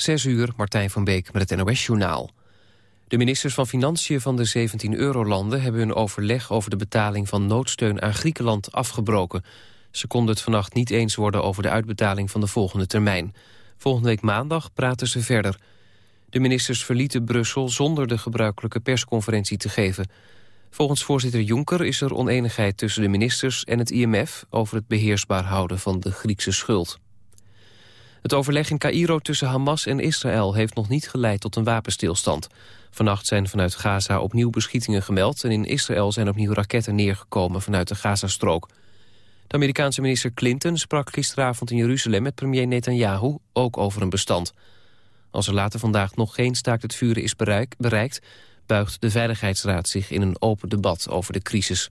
Zes uur, Martijn van Beek met het NOS-journaal. De ministers van Financiën van de 17 eurolanden... hebben hun overleg over de betaling van noodsteun aan Griekenland afgebroken. Ze konden het vannacht niet eens worden over de uitbetaling van de volgende termijn. Volgende week maandag praten ze verder. De ministers verlieten Brussel zonder de gebruikelijke persconferentie te geven. Volgens voorzitter Juncker is er oneenigheid tussen de ministers en het IMF... over het beheersbaar houden van de Griekse schuld. Het overleg in Cairo tussen Hamas en Israël heeft nog niet geleid tot een wapenstilstand. Vannacht zijn vanuit Gaza opnieuw beschietingen gemeld... en in Israël zijn opnieuw raketten neergekomen vanuit de Gazastrook. De Amerikaanse minister Clinton sprak gisteravond in Jeruzalem met premier Netanyahu... ook over een bestand. Als er later vandaag nog geen staakt het vuren is bereikt... buigt de Veiligheidsraad zich in een open debat over de crisis.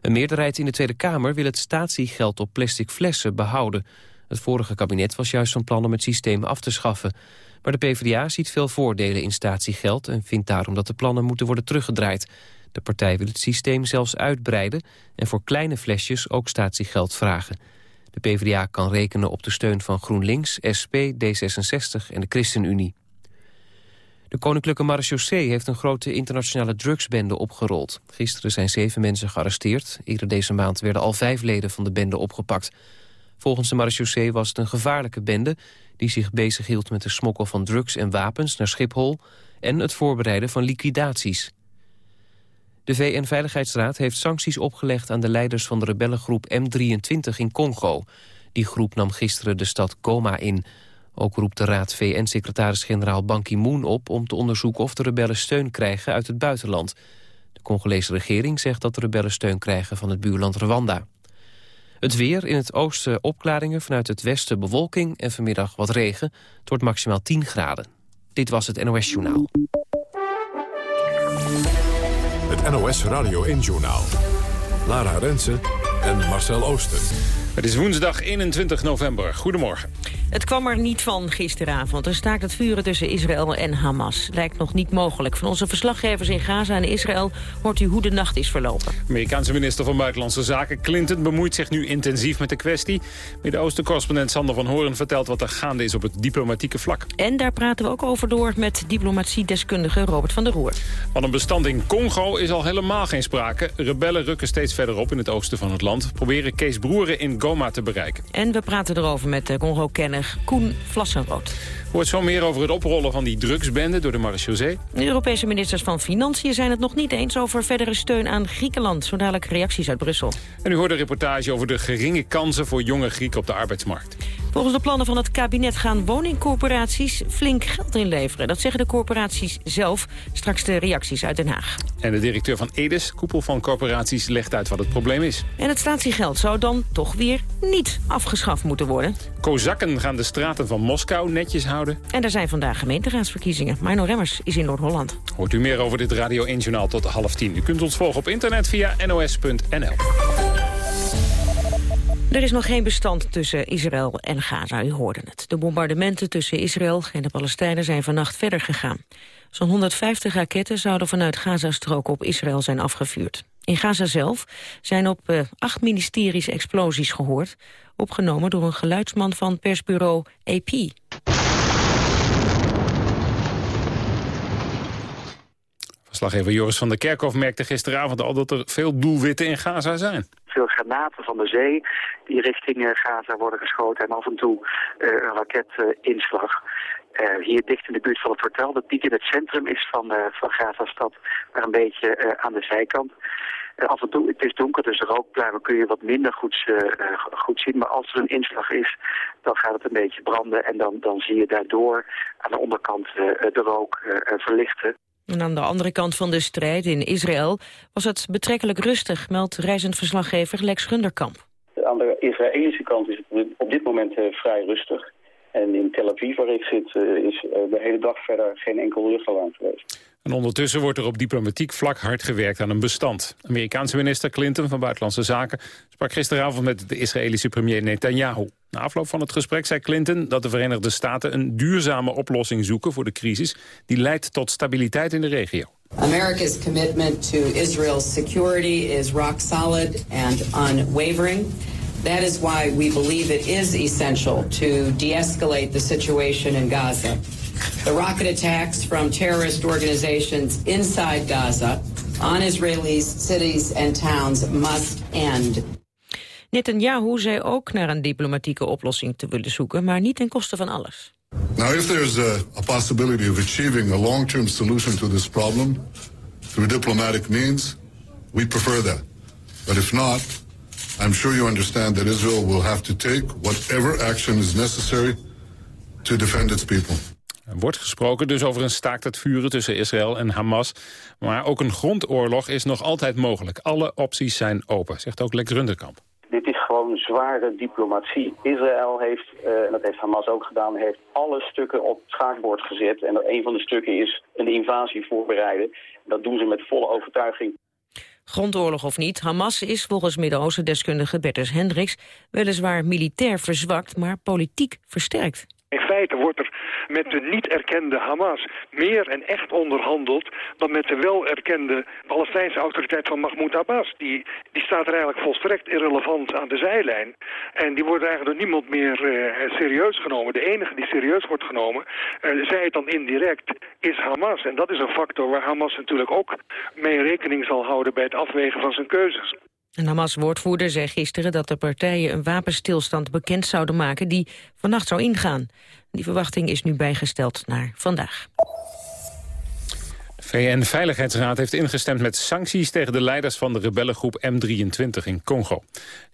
Een meerderheid in de Tweede Kamer wil het statiegeld op plastic flessen behouden... Het vorige kabinet was juist van plan om het systeem af te schaffen. Maar de PvdA ziet veel voordelen in statiegeld... en vindt daarom dat de plannen moeten worden teruggedraaid. De partij wil het systeem zelfs uitbreiden... en voor kleine flesjes ook statiegeld vragen. De PvdA kan rekenen op de steun van GroenLinks, SP, D66 en de ChristenUnie. De Koninklijke Marechaussee heeft een grote internationale drugsbende opgerold. Gisteren zijn zeven mensen gearresteerd. Eerder deze maand werden al vijf leden van de bende opgepakt. Volgens de marechaussee was het een gevaarlijke bende... die zich bezighield met de smokkel van drugs en wapens naar Schiphol... en het voorbereiden van liquidaties. De VN-veiligheidsraad heeft sancties opgelegd aan de leiders van de rebellengroep M23 in Congo. Die groep nam gisteren de stad Goma in. Ook roept de raad VN-secretaris-generaal Ban Ki-moon op... om te onderzoeken of de rebellen steun krijgen uit het buitenland. De Congolese regering zegt dat de rebellen steun krijgen van het buurland Rwanda. Het weer, in het oosten opklaringen, vanuit het westen bewolking... en vanmiddag wat regen. Het wordt maximaal 10 graden. Dit was het NOS Journaal. Het NOS Radio 1-journaal. Lara Rensen en Marcel Ooster. Het is woensdag 21 november. Goedemorgen. Het kwam er niet van gisteravond. Er staakt het vuren tussen Israël en Hamas. Lijkt nog niet mogelijk. Van onze verslaggevers in Gaza en Israël hoort u hoe de nacht is verlopen. Amerikaanse minister van Buitenlandse Zaken Clinton bemoeit zich nu intensief met de kwestie. Midden-Oosten-correspondent Sander van Horen vertelt wat er gaande is op het diplomatieke vlak. En daar praten we ook over door met diplomatiedeskundige Robert van der Roer. Van een bestand in Congo is al helemaal geen sprake. Rebellen rukken steeds verder op in het oosten van het land. Proberen Kees Broeren in Te bereiken. En we praten erover met de Congo-kenner Koen Vlassenrood. Hoort zo meer over het oprollen van die drugsbende door de marechaussee. De Europese ministers van Financiën zijn het nog niet eens over verdere steun aan Griekenland. Zo dadelijk reacties uit Brussel. En u hoort een reportage over de geringe kansen voor jonge Grieken op de arbeidsmarkt. Volgens de plannen van het kabinet gaan woningcorporaties flink geld inleveren. Dat zeggen de corporaties zelf. Straks de reacties uit Den Haag. En de directeur van Edes, koepel van corporaties, legt uit wat het probleem is. En het statiegeld zou dan toch weer niet afgeschaft moeten worden. Kozakken gaan de straten van Moskou netjes houden. En er zijn vandaag gemeenteraadsverkiezingen. Mino Remmers is in Noord-Holland. Hoort u meer over dit Radio 1 Journaal tot half tien. U kunt ons volgen op internet via nos.nl. Er is nog geen bestand tussen Israël en Gaza, u hoorde het. De bombardementen tussen Israël en de Palestijnen zijn vannacht verder gegaan. Zo'n 150 raketten zouden vanuit Gazastrook op Israël zijn afgevuurd. In Gaza zelf zijn op uh, acht ministeries explosies gehoord... opgenomen door een geluidsman van persbureau AP. Verslaggever Joris van der Kerkhof merkte gisteravond al dat er veel doelwitten in Gaza zijn. Veel granaten van de zee die richting Gaza worden geschoten en af en toe uh, een raketinslag. Uh, hier dicht in de buurt van het hotel, dat niet in het centrum is van, uh, van Gaza-stad, maar een beetje aan de zijkant. af en toe, het is donker, dus de rookpluimen kun je wat minder goed, goed zien. Maar als er een inslag is, dan gaat het een beetje branden en dan, dan zie je daardoor aan de onderkant de rook verlichten. En aan de andere kant van de strijd in Israël was het betrekkelijk rustig, meldt reizend verslaggever Lex Gunderkamp. Aan de Israëlische kant is het op dit moment vrij rustig. En in Tel Aviv, waar ik zit, is de hele dag verder geen enkel luchtalarm geweest. En ondertussen wordt er op diplomatiek vlak hard gewerkt aan een bestand. Amerikaanse minister Clinton van Buitenlandse Zaken sprak gisteravond met de Israëlische premier Netanyahu. Na afloop van het gesprek zei Clinton dat de Verenigde Staten een duurzame oplossing zoeken voor de crisis die leidt tot stabiliteit in de regio. America's commitment to Israel's security is rock solid and unwavering. That is why we believe it is essential to de-escalate the situation in Gaza. The rocket attacks from terrorist organizations inside Gaza on Israelis, cities and towns must end. Netanyahu zei ook naar een diplomatieke oplossing te willen zoeken, maar niet ten koste van alles. Now, if there's a, a possibility of achieving a long-term solution to this problem through diplomatic means, we prefer that. But if not, I'm sure you understand that Israel will have to take whatever action is necessary to defend its people. Er wordt gesproken dus over een staakt het vuren tussen Israël en Hamas. Maar ook een grondoorlog is nog altijd mogelijk. Alle opties zijn open, zegt ook Lex Runderkamp. Gewoon zware diplomatie. Israël heeft, uh, en dat heeft Hamas ook gedaan, heeft alle stukken op het schaakbord gezet. En een van de stukken is een invasie voorbereiden. Dat doen ze met volle overtuiging. Grondoorlog of niet, Hamas is volgens Midden-Oosten-deskundige Bertus Hendricks weliswaar militair verzwakt, maar politiek versterkt. Wordt er met de niet erkende Hamas meer en echt onderhandeld dan met de wel erkende Palestijnse autoriteit van Mahmoud Abbas. Die, die staat er eigenlijk volstrekt irrelevant aan de zijlijn. En die wordt eigenlijk door niemand meer uh, serieus genomen. De enige die serieus wordt genomen, uh, zij het dan indirect, is Hamas. En dat is een factor waar Hamas natuurlijk ook mee rekening zal houden bij het afwegen van zijn keuzes. Een Hamas-woordvoerder zei gisteren dat de partijen een wapenstilstand bekend zouden maken die vannacht zou ingaan. Die verwachting is nu bijgesteld naar vandaag. De VN-veiligheidsraad heeft ingestemd met sancties tegen de leiders van de rebellengroep M23 in Congo.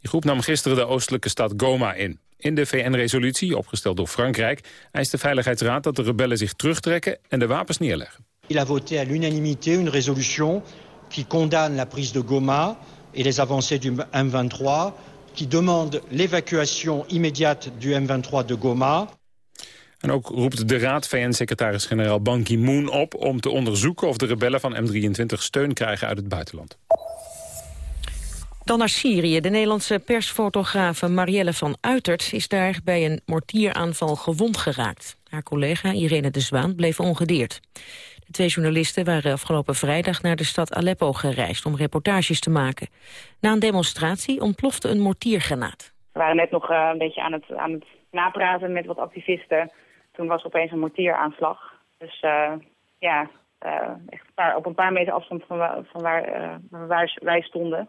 Die groep nam gisteren de oostelijke stad Goma in. In de VN-resolutie, opgesteld door Frankrijk, eist de Veiligheidsraad dat de rebellen zich terugtrekken en de wapens neerleggen. Il a voté à l'unanimité une résolution qui condamne la prise de Goma et les avancées du M23, qui demande l'évacuation immédiate du M23 de Goma. En ook roept de Raad VN-secretaris-generaal Ban Ki-moon op... om te onderzoeken of de rebellen van M23 steun krijgen uit het buitenland. Dan naar Syrië. De Nederlandse persfotografe Marielle van Uitert is daar bij een mortieraanval gewond geraakt. Haar collega Irene de Zwaan bleef ongedeerd. De twee journalisten waren afgelopen vrijdag naar de stad Aleppo gereisd om reportages te maken. Na een demonstratie ontplofte een mortiergranaat. We waren net nog uh, een beetje aan het, aan het napraten met wat activisten. Toen was er opeens een mortieraanslag. Dus uh, ja, uh, echt een paar, op een paar meter afstand van, van waar, waar wij stonden.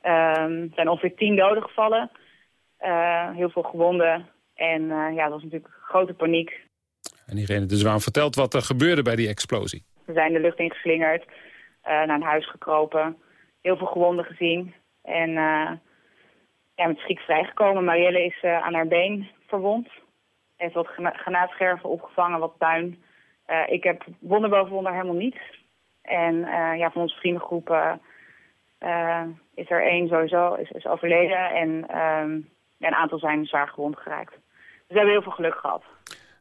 er zijn ongeveer tien doden gevallen. heel veel gewonden. En ja, dat was natuurlijk grote paniek. En Irene de Zwaan vertelt wat er gebeurde bij die explosie. We zijn de lucht ingeslingerd, naar een huis gekropen, heel veel gewonden gezien. En ja, met schrik vrijgekomen. Marielle is uh, aan haar been verwond. Heeft wat granaatscherven opgevangen, wat puin. ik heb wonden boven wonder helemaal niet. En ja, van onze vriendengroep is er één sowieso is, is overleden. En ja, een aantal zijn zwaar gewond geraakt. Dus we hebben heel veel geluk gehad.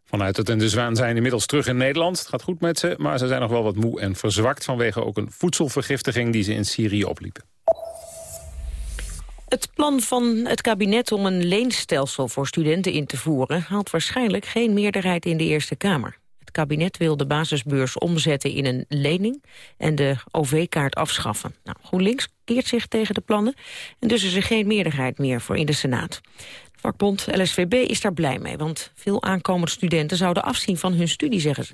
Vanuit het en de Zwaan zijn inmiddels terug in Nederland. Het gaat goed met ze, maar ze zijn nog wel wat moe en verzwakt... vanwege ook een voedselvergiftiging die ze in Syrië opliepen. Het plan van het kabinet om een leenstelsel voor studenten in te voeren... haalt waarschijnlijk geen meerderheid in de Eerste Kamer. Het kabinet wil de basisbeurs omzetten in een lening... en de OV-kaart afschaffen. Nou, GroenLinks keert zich tegen de plannen... en dus is er geen meerderheid meer voor in de Senaat. Vakbond LSVB is daar blij mee, want veel aankomende studenten zouden afzien van hun studie, zeggen ze.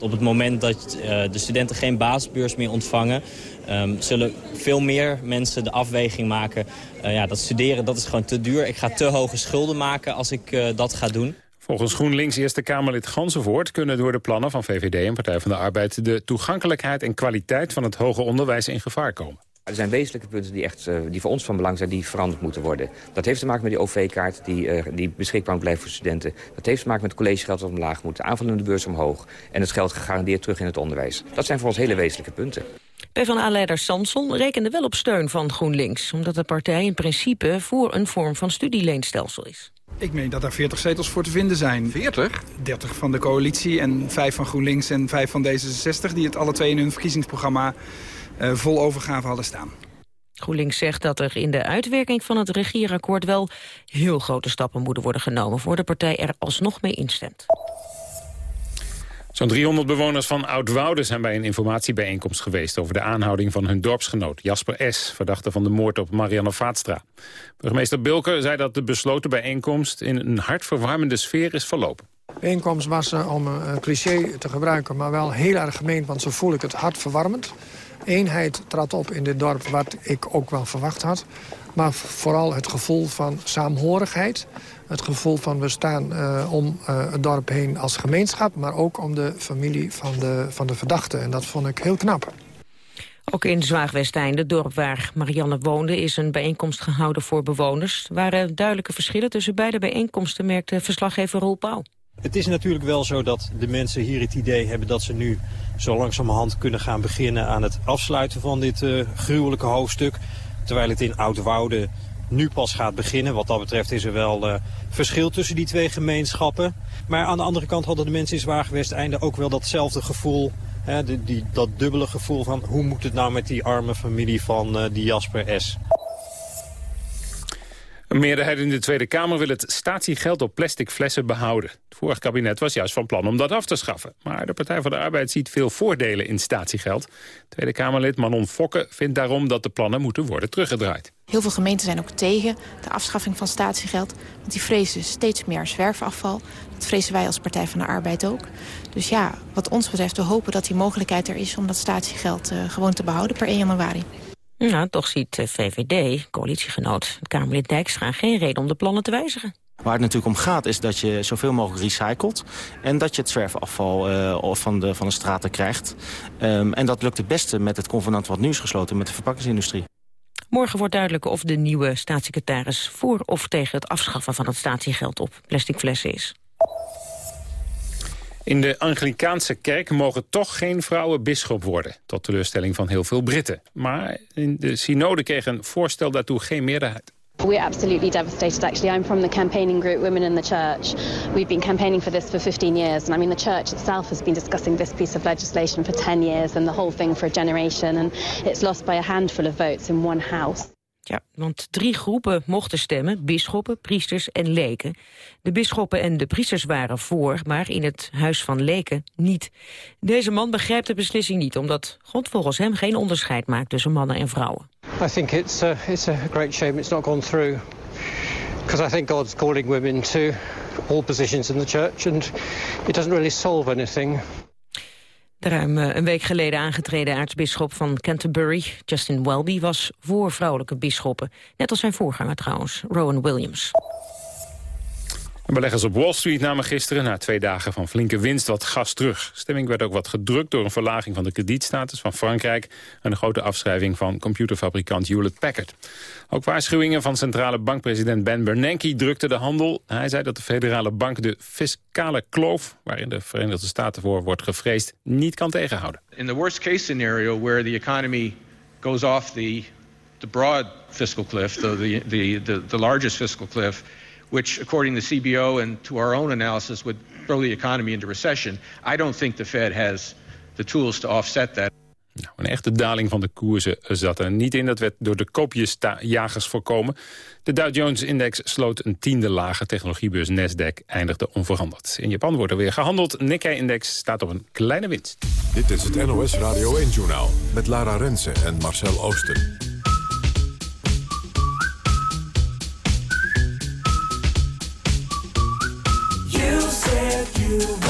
Op het moment dat uh, de studenten geen basisbeurs meer ontvangen... Um, zullen veel meer mensen de afweging maken... Uh, ja, dat studeren dat is gewoon te duur. Ik ga te hoge schulden maken als ik uh, dat ga doen. Volgens GroenLinks Eerste Kamerlid Gansenvoort kunnen door de plannen van VVD en Partij van de Arbeid... de toegankelijkheid en kwaliteit van het hoger onderwijs in gevaar komen. Er zijn wezenlijke punten die, echt, uh, die voor ons van belang zijn, die veranderd moeten worden. Dat heeft te maken met die OV-kaart die, uh, die beschikbaar moet blijven voor studenten. Dat heeft te maken met het collegegeld dat omlaag moet, de aanvullende beurs omhoog... en het geld gegarandeerd terug in het onderwijs. Dat zijn voor ons hele wezenlijke punten. PvdA-leider Samson rekende wel op steun van GroenLinks... omdat de partij in principe voor een vorm van studieleenstelsel is. Ik meen dat er 40 zetels voor te vinden zijn. 40? 30 van de coalitie en 5 van GroenLinks en 5 van D66... die het alle twee in hun verkiezingsprogramma vol overgave hadden staan. GroenLinks zegt dat er in de uitwerking van het regeerakkoord wel heel grote stappen moeten worden genomen... voor de partij er alsnog mee instemt. Zo'n 300 bewoners van Oudwoude zijn bij een informatiebijeenkomst geweest... over de aanhouding van hun dorpsgenoot Jasper S., verdachte van de moord op Marianne Vaatstra. Burgemeester Bilker zei dat de besloten bijeenkomst... in een hartverwarmende sfeer is verlopen. De bijeenkomst was, uh, om een cliché te gebruiken, maar wel heel erg gemeen... want zo voel ik het hartverwarmend. Eenheid trad op in dit dorp, wat ik ook wel verwacht had. Maar vooral het gevoel van saamhorigheid het gevoel van we staan uh, om uh, het dorp heen als gemeenschap... maar ook om de familie van de, van de verdachte. En dat vond ik heel knap. Ook in Zwaagwesteinde, het dorp waar Marianne woonde... is een bijeenkomst gehouden voor bewoners. Er waren duidelijke verschillen tussen beide bijeenkomsten... merkte verslaggever Roel Pauw. Het is natuurlijk wel zo dat de mensen hier het idee hebben... dat ze nu zo langzamerhand kunnen gaan beginnen aan het afsluiten van dit uh, gruwelijke hoofdstuk. Terwijl het in Oudwoude nu pas gaat beginnen. Wat dat betreft is er wel uh, verschil tussen die twee gemeenschappen. Maar aan de andere kant hadden de mensen in Zwaagwesteinde ook wel datzelfde gevoel. Hè, die, die, dat dubbele gevoel van hoe moet het nou met die arme familie van uh, die Jasper S. Een meerderheid in de Tweede Kamer wil het statiegeld op plastic flessen behouden. Het vorige kabinet was juist van plan om dat af te schaffen. Maar de Partij van de Arbeid ziet veel voordelen in statiegeld. Tweede Kamerlid Manon Fokke vindt daarom dat de plannen moeten worden teruggedraaid. Heel veel gemeenten zijn ook tegen de afschaffing van statiegeld. Want die vrezen steeds meer zwerfafval. Dat vrezen wij als Partij van de Arbeid ook. Dus ja, wat ons betreft, we hopen dat die mogelijkheid er is... om dat statiegeld uh, gewoon te behouden per 1 januari. Nou, toch ziet de VVD, coalitiegenoot Kamerlid Dijkstra... geen reden om de plannen te wijzigen. Waar het natuurlijk om gaat is dat je zoveel mogelijk recycelt... en dat je het zwerfafval uh, van, de, van de straten krijgt. Um, en dat lukt het beste met het convenant wat nu is gesloten met de verpakkingsindustrie. Morgen wordt duidelijk of de nieuwe staatssecretaris... voor of tegen het afschaffen van het statiegeld op plastic flessen is. In de Anglikaanse kerk mogen toch geen vrouwen bisschop worden. Tot teleurstelling van heel veel Britten. Maar in de synode kreeg een voorstel daartoe geen meerderheid. We're absolutely devastated actually. I'm from the campaigning group Women in the Church. We've been campaigning for this for 15 years and I mean the church itself has been discussing this piece of legislation for 10 years and the whole thing for a generation and it's lost by a handful of votes in one house. Ja, want drie groepen mochten stemmen, bisschoppen, priesters en leken. De bisschoppen en de priesters waren voor, maar in het huis van leken niet. Deze man begrijpt de beslissing niet, omdat God volgens hem geen onderscheid maakt tussen mannen en vrouwen. I think it's a, it's a great shame it's not gone through. Because I think God's calling women to all positions in the church and it doesn't really solve anything. De ruim een week geleden aangetreden aartsbisschop van Canterbury, Justin Welby, was voor vrouwelijke bisschoppen. Net als zijn voorganger trouwens, Rowan Williams. Beleggers op Wall Street namen gisteren na twee dagen van flinke winst wat gas terug. Stemming werd ook wat gedrukt door een verlaging van de kredietstatus van Frankrijk... en een grote afschrijving van computerfabrikant Hewlett-Packard. Ook waarschuwingen van centrale bankpresident Ben Bernanke drukten de handel. Hij zei dat de federale bank de fiscale kloof... waarin de Verenigde Staten voor wordt gevreesd, niet kan tegenhouden. In the worst case scenario where the economy goes off the, the broad fiscal cliff... the, the, the, the largest fiscal cliff which, according to the CBO and to our own analysis, would throw the economy into recession. I don't think the Fed has the tools to offset that. Nou, een echte daling van de koersen zat er niet in. Dat werd door de koopjesjagers voorkomen. De Dow Jones-index sloot een tiende lager. Technologiebeurs Nasdaq eindigde onveranderd. In Japan wordt er weer gehandeld. Nikkei-index staat op een kleine winst. Dit is het NOS Radio 1-journaal met Lara Rensen en Marcel Oosten. You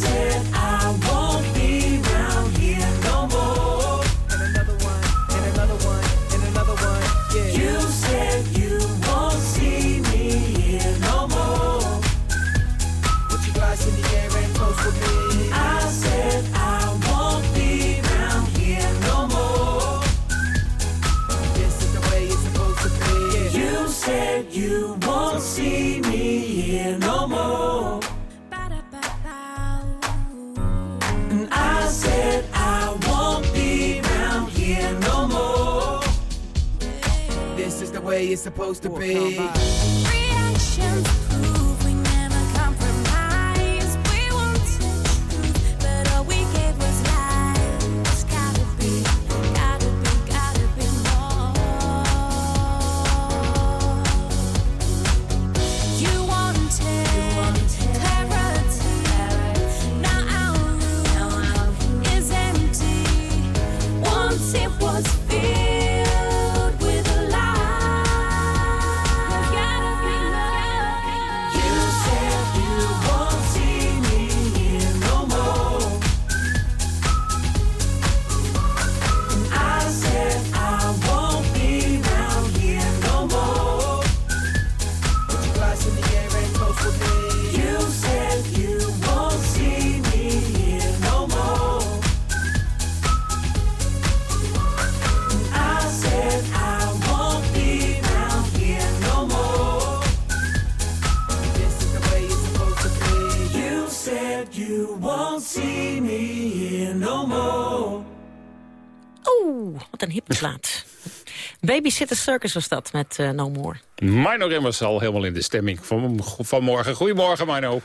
said I was. Circus was dat met eh, No More. Mino Remmers al helemaal in de stemming van, vanmorgen. Goedemorgen, Mino.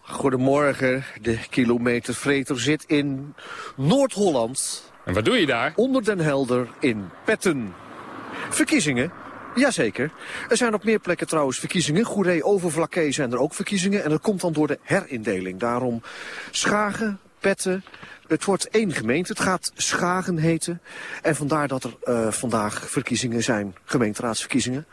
Goedemorgen. De kilometervreter zit in Noord-Holland. En wat doe je daar? Onder den Helder in Petten. Verkiezingen? Jazeker. Er zijn op meer plekken trouwens verkiezingen. Goeree Overvlakke zijn er ook verkiezingen. En dat komt dan door de herindeling. Daarom Schagen, Petten... Het wordt één gemeente, het gaat Schagen heten. En vandaar dat er eh, vandaag verkiezingen zijn, gemeenteraadsverkiezingen.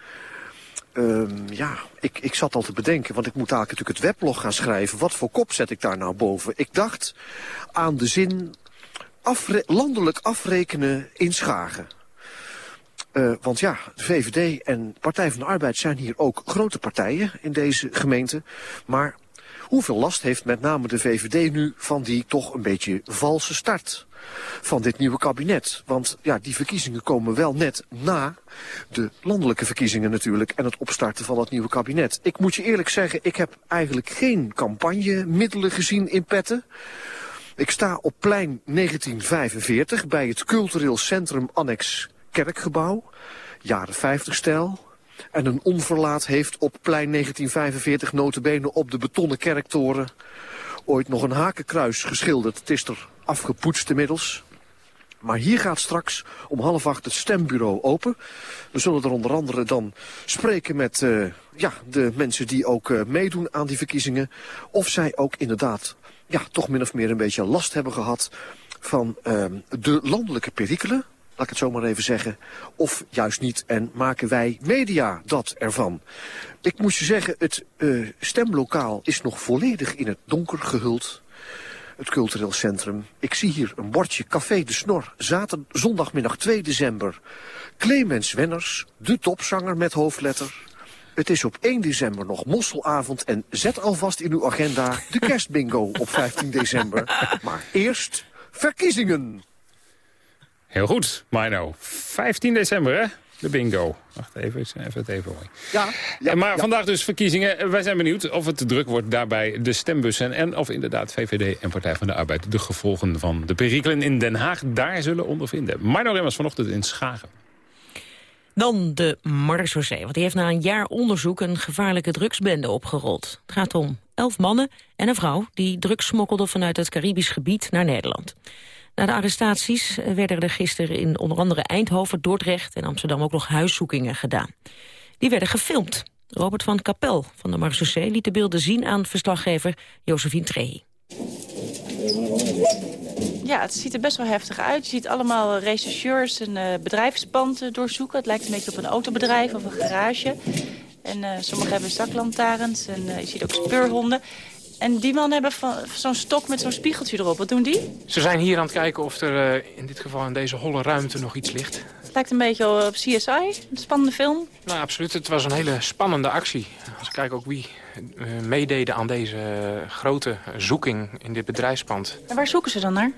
Ehm, ja, ik, ik zat al te bedenken, want ik moet eigenlijk natuurlijk het weblog gaan schrijven. Wat voor kop zet ik daar nou boven? Ik dacht aan de zin landelijk afrekenen in Schagen. Eh, want ja, de VVD en Partij van de Arbeid zijn hier ook grote partijen in deze gemeente. Maar hoeveel last heeft met name de VVD nu van die toch een beetje valse start van dit nieuwe kabinet? Want ja, die verkiezingen komen wel net na de landelijke verkiezingen natuurlijk en het opstarten van het nieuwe kabinet. Ik moet je eerlijk zeggen, ik heb eigenlijk geen campagnemiddelen gezien in petten. Ik sta op plein 1945 bij het cultureel centrum Annex Kerkgebouw, jaren 50 stijl. En een onverlaat heeft op plein 1945 notabene op de betonnen kerktoren ooit nog een hakenkruis geschilderd. Het is er afgepoetst inmiddels. Maar hier gaat straks om half acht het stembureau open. We zullen er onder andere dan spreken met eh, ja, de mensen die ook eh, meedoen aan die verkiezingen. Of zij ook inderdaad ja, toch min of meer een beetje last hebben gehad van ehm, de landelijke perikelen. Laat ik het zo maar even zeggen. Of juist niet. En maken wij media dat ervan. Ik moet je zeggen, het eh, stemlokaal is nog volledig in het donker gehuld. Het cultureel centrum. Ik zie hier een bordje Café de Snor. Zaterdag, zondagmiddag 2 december. Clemens Wenners, de topzanger met hoofdletter. Het is op 1 december nog mosselavond en zet alvast in uw agenda de kerstbingo op 15 december. Maar eerst verkiezingen. Heel goed, Mino. 15 december, hè? De bingo. Wacht even, ik even het even hoor. Ja, ja, maar vandaag dus verkiezingen. Wij zijn benieuwd of het te druk wordt daarbij de stembussen... en of inderdaad VVD en Partij van de Arbeid... de gevolgen van de perikelen in Den Haag daar zullen ondervinden. Mino Remmers vanochtend in Schagen. Dan de marechaussee, want die heeft na een jaar onderzoek een gevaarlijke drugsbende opgerold. Het gaat om elf mannen en een vrouw die drugs smokkelden vanuit het Caribisch gebied naar Nederland. Na de arrestaties werden er gisteren in onder andere Eindhoven, Dordrecht en Amsterdam ook nog huiszoekingen gedaan. Die werden gefilmd. Robert van Kapel van de marechaussee liet de beelden zien aan verslaggever Josephine Trehi. Ja, het ziet er best wel heftig uit. Je ziet allemaal rechercheurs een uh, bedrijfspand uh, doorzoeken. Het lijkt een beetje op een autobedrijf of een garage. En uh, sommigen hebben zaklantaarns en je ziet ook speurhonden. En die man hebben zo'n stok met zo'n spiegeltje erop. Wat doen die? Ze zijn hier aan het kijken of er in dit geval in deze holle ruimte nog iets ligt. Het lijkt een beetje op CSI, een spannende film. Nou, absoluut. Het was een hele spannende actie. Als ik kijk ook wie meededen aan deze grote zoeking in dit bedrijfspand. En waar zoeken ze dan naar?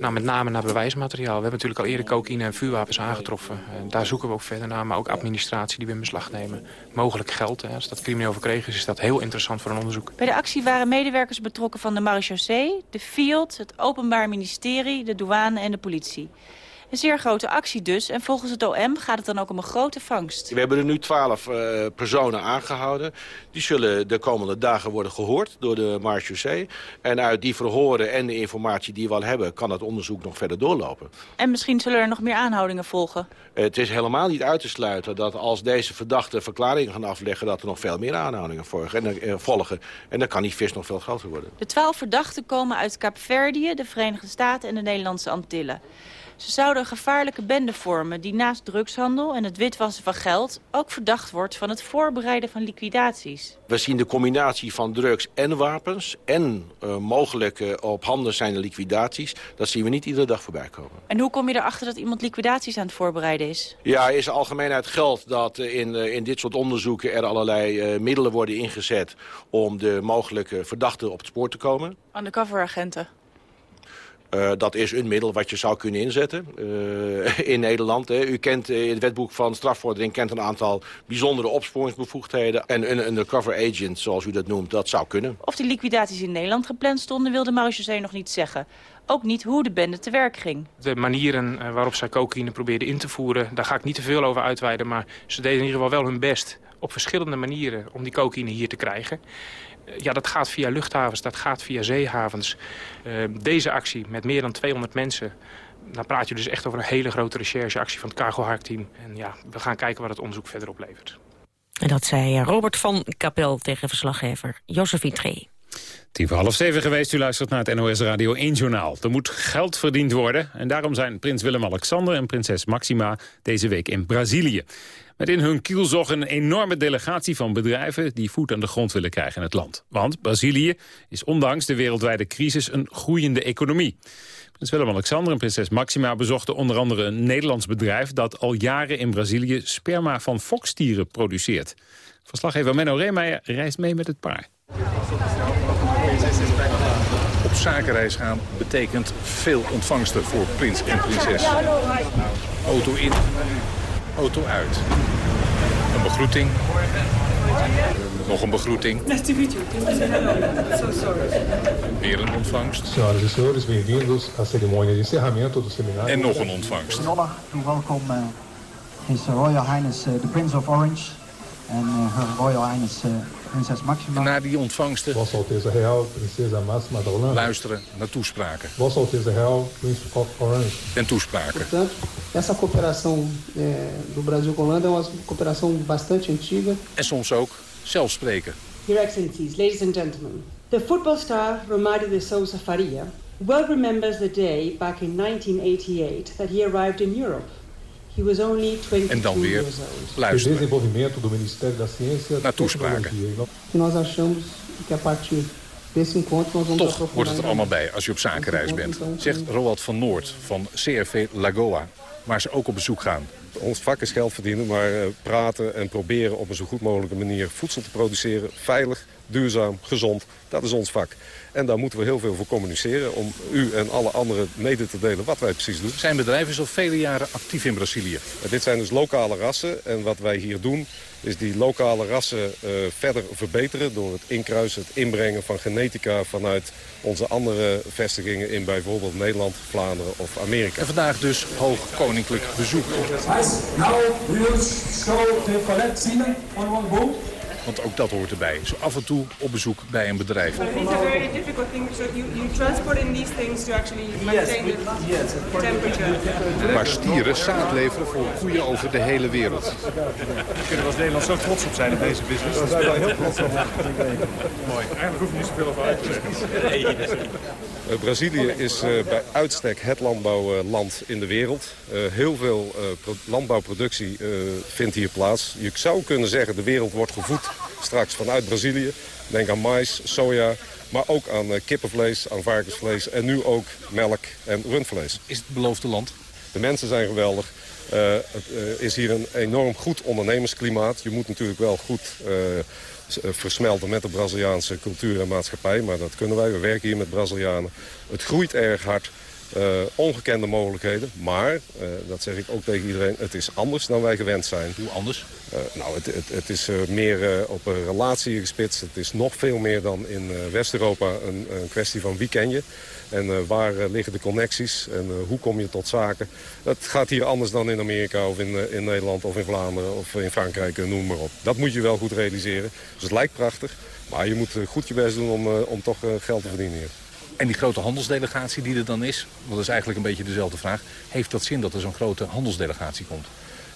Nou, met name naar bewijsmateriaal. We hebben natuurlijk al eerder cocaïne en vuurwapens aangetroffen. Eh, daar zoeken we ook verder naar, maar ook administratie die we in beslag nemen. Mogelijk geld, hè. als dat crimineel verkregen is, is dat heel interessant voor een onderzoek. Bij de actie waren medewerkers betrokken van de marechaussee, de FIOD, het Openbaar Ministerie, de douane en de politie. Een zeer grote actie dus en volgens het OM gaat het dan ook om een grote vangst. We hebben er nu twaalf eh, personen aangehouden. Die zullen de komende dagen worden gehoord door de marechaussee. En uit die verhoren en de informatie die we al hebben... kan het onderzoek nog verder doorlopen. En misschien zullen er nog meer aanhoudingen volgen. Het is helemaal niet uit te sluiten dat als deze verdachten verklaringen gaan afleggen... dat er nog veel meer aanhoudingen volgen. En, eh, volgen. en dan kan die vis nog veel groter worden. De twaalf verdachten komen uit Kaapverdië, de Verenigde Staten en de Nederlandse Antillen. Ze zouden een gevaarlijke bende vormen die naast drugshandel en het witwassen van geld... ook verdacht wordt van het voorbereiden van liquidaties. We zien de combinatie van drugs en wapens... en uh, mogelijke op handen zijnde liquidaties. Dat zien we niet iedere dag voorbij komen. En hoe kom je erachter dat iemand liquidaties aan het voorbereiden is? Ja, is algemeen uit geld dat uh, in, uh, in dit soort onderzoeken... er allerlei middelen worden ingezet om de mogelijke verdachten op het spoor te komen. Undercover agenten? Uh, dat is een middel wat je zou kunnen inzetten uh, in Nederland. Hè. U kent uh, het wetboek van strafvordering kent een aantal bijzondere opsporingsbevoegdheden. En een undercover agent, zoals u dat noemt, dat zou kunnen. Of die liquidaties in Nederland gepland stonden, wilde Marechaussee nog niet zeggen. Ook niet hoe de bende te werk ging. De manieren waarop zij cocaïne probeerden in te voeren, daar ga ik niet te veel over uitweiden. Maar ze deden in ieder geval wel hun best op verschillende manieren om die cocaïne hier te krijgen. Ja, dat gaat via luchthavens, dat gaat via zeehavens. Uh, deze actie met meer dan 200 mensen... dan praat je dus echt over een hele grote rechercheactie van het Cargo Hark team. En ja, we gaan kijken wat het onderzoek verder oplevert. En dat zei Robert van Kapel tegen verslaggever Josephine Tree. Tien voor half zeven geweest, u luistert naar het NOS Radio 1 Journaal. Er moet geld verdiend worden en daarom zijn prins Willem-Alexander en prinses Maxima deze week in Brazilië. Met in hun kielzog een enorme delegatie van bedrijven die voet aan de grond willen krijgen in het land. Want Brazilië is ondanks de wereldwijde crisis een groeiende economie. Prins Willem-Alexander en prinses Maxima bezochten onder andere een Nederlands bedrijf dat al jaren in Brazilië sperma van fokstieren produceert. Verslaggever Menno Reemeijer reist mee met het paar. Op zakenreis gaan betekent veel ontvangsten voor prins en prinses. Auto in, auto uit. Een begroeting. Nog een begroeting. Nice to meet you. So sorry. Weer een ontvangst. Senhoras e senhores, bem-vindos à cerimônia de encerramento do seminário. En nog een ontvangst. honor to welcome uh, His Royal Highness uh, the Prince of Orange and uh, Her Royal Highness uh, Prinses Maxima. En na die ontvangsten luisteren naar toespraken. En toespraken. Portanto, essa cooperação eh, do Brasil com Holanda é uma cooperação bastante antiga. En soms ook zelf spreken. Your Excellencies, ladies and gentlemen, the football star Romário de Sousa Faria well remembers the day back in 1988 that he arrived in Europe. He was only 22 En dan weer luisteren naar toespraken. Toch wordt het er allemaal bij als je op zakenreis bent. Zegt Roald van Noord van CRV Lagoa, waar ze ook op bezoek gaan. Ons vak is geld verdienen, maar eh, praten en proberen op een zo goed mogelijke manier voedsel te produceren. Veilig, duurzaam, gezond. Dat is ons vak. En daar moeten we heel veel voor communiceren om u en alle anderen mede te delen wat wij precies doen. Zijn bedrijf is al vele jaren actief in Brazilië. En dit zijn dus lokale rassen en wat wij hier doen is die lokale rassen uh, verder verbeteren... door het inkruisen, het inbrengen van genetica vanuit onze andere vestigingen... in bijvoorbeeld Nederland, Vlaanderen of Amerika. En vandaag dus hoog koninklijk bezoek. We collection on one go. Want ook dat hoort erbij. Zo af en toe op bezoek bij een bedrijf. It's a very difficult thing. So you, you transport in these things to actually maintain the temperature. Waar stieren zaad leveren voor koeien over de hele wereld. We kunnen als Nederland zo trots op zijn op deze business. Daar zijn wij heel trots op. Mooi. Eigenlijk hoef je niet zoveel over uit te leggen. Uh, Brazilië is uh, bij uitstek het landbouwland in de wereld. Heel veel landbouwproductie vindt hier plaats. Je zou kunnen zeggen de wereld wordt gevoed straks vanuit Brazilië. Denk aan mais, soja, maar ook aan kippenvlees, aan varkensvlees en nu ook melk en rundvlees. Is het beloofde land? De mensen zijn geweldig. Uh, het uh, is hier een enorm goed ondernemersklimaat. Je moet natuurlijk wel goed uh, versmelten met de Braziliaanse cultuur en maatschappij. Maar dat kunnen wij. We werken hier met Brazilianen. Het groeit erg hard. Eh, ongekende mogelijkheden, maar, eh, dat zeg ik ook tegen iedereen, het is anders dan wij gewend zijn. Hoe anders? Eh, nou, het, het, het is meer op een relatie gespitst. Het is nog veel meer dan in West-Europa een, een kwestie van wie ken je. En waar liggen de connecties en hoe kom je tot zaken. Dat gaat hier anders dan in Amerika of in, in Nederland of in Vlaanderen of in Frankrijk, noem maar op. Dat moet je wel goed realiseren. Dus het lijkt prachtig, maar je moet goed je best doen om, om toch geld te verdienen hier. En die grote handelsdelegatie die er dan is, dat is eigenlijk een beetje dezelfde vraag. Heeft dat zin dat er zo'n grote handelsdelegatie komt?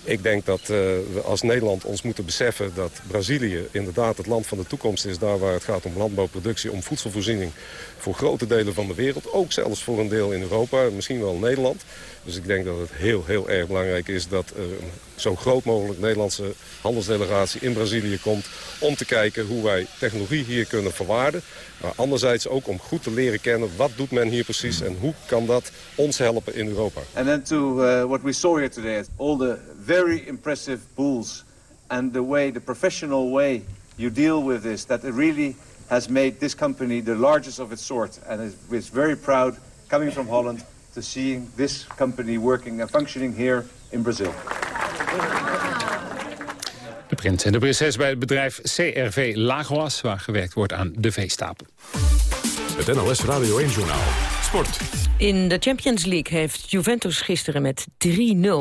Ik denk dat eh, we als Nederland ons moeten beseffen dat Brazilië inderdaad het land van de toekomst is. Daar waar het gaat om landbouwproductie, om voedselvoorziening voor grote delen van de wereld. Ook zelfs voor een deel in Europa, misschien wel Nederland. Dus ik denk dat het heel, heel erg belangrijk is dat er een zo groot mogelijk Nederlandse handelsdelegatie in Brazilië komt. Om te kijken hoe wij technologie hier kunnen verwaarden. Maar anderzijds ook om goed te leren kennen wat doet men hier precies en hoe kan dat ons helpen in Europa. And then to uh, what we saw here today, all the very impressive bulls and the way, the professional way you deal with this, that it really has made this company the largest of its sort. And it's very proud, coming from Holland, to seeing this company working and functioning here in Brazil. De prins en de prinses bij het bedrijf CRV Lagoas... waar gewerkt wordt aan de veestapel. Het NOS Radio 1-journaal. Sport. In de Champions League heeft Juventus gisteren met 3-0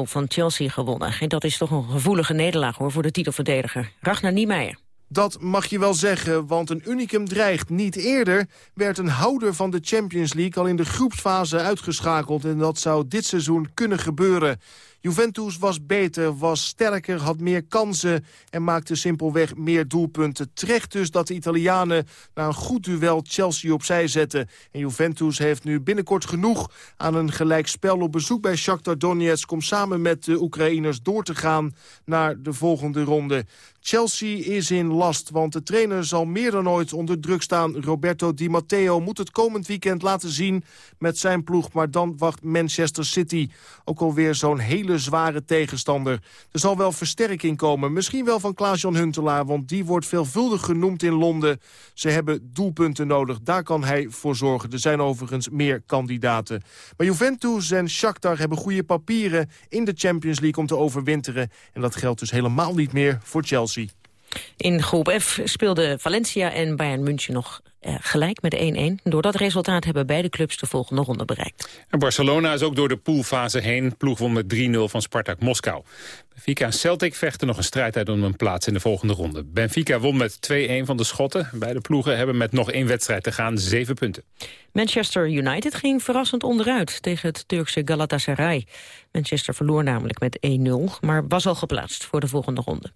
van Chelsea gewonnen. En dat is toch een gevoelige nederlaag hoor voor de titelverdediger. Ragnar Niemeyer. Dat mag je wel zeggen, want een unicum dreigt. Niet eerder werd een houder van de Champions League al in de groepsfase uitgeschakeld... en dat zou dit seizoen kunnen gebeuren. Juventus was beter, was sterker, had meer kansen... en maakte simpelweg meer doelpunten. Terecht dus dat de Italianen na een goed duel Chelsea opzij zetten. En Juventus heeft nu binnenkort genoeg aan een gelijkspel op bezoek bij Shakhtar Donetsk... om samen met de Oekraïners door te gaan naar de volgende ronde. Chelsea is in last, want de trainer zal meer dan ooit onder druk staan. Roberto Di Matteo moet het komend weekend laten zien met zijn ploeg. Maar dan wacht Manchester City ook alweer zo'n hele zware tegenstander. Er zal wel versterking komen, misschien wel van Klaas-Jan Huntelaar... want die wordt veelvuldig genoemd in Londen. Ze hebben doelpunten nodig, daar kan hij voor zorgen. Er zijn overigens meer kandidaten. Maar Juventus en Shakhtar hebben goede papieren in de Champions League om te overwinteren. En dat geldt dus helemaal niet meer voor Chelsea. In groep F speelden Valencia en Bayern München nog eh, gelijk met 1-1. Door dat resultaat hebben beide clubs de volgende ronde bereikt. En Barcelona is ook door de poolfase heen. Ploeg won met 3-0 van Spartak Moskou. Benfica en Celtic vechten nog een strijd uit om een plaats in de volgende ronde. Benfica won met 2-1 van de Schotten. Beide ploegen hebben met nog één wedstrijd te gaan zeven punten. Manchester United ging verrassend onderuit tegen het Turkse Galatasaray. Manchester verloor namelijk met 1-0, maar was al geplaatst voor de volgende ronde.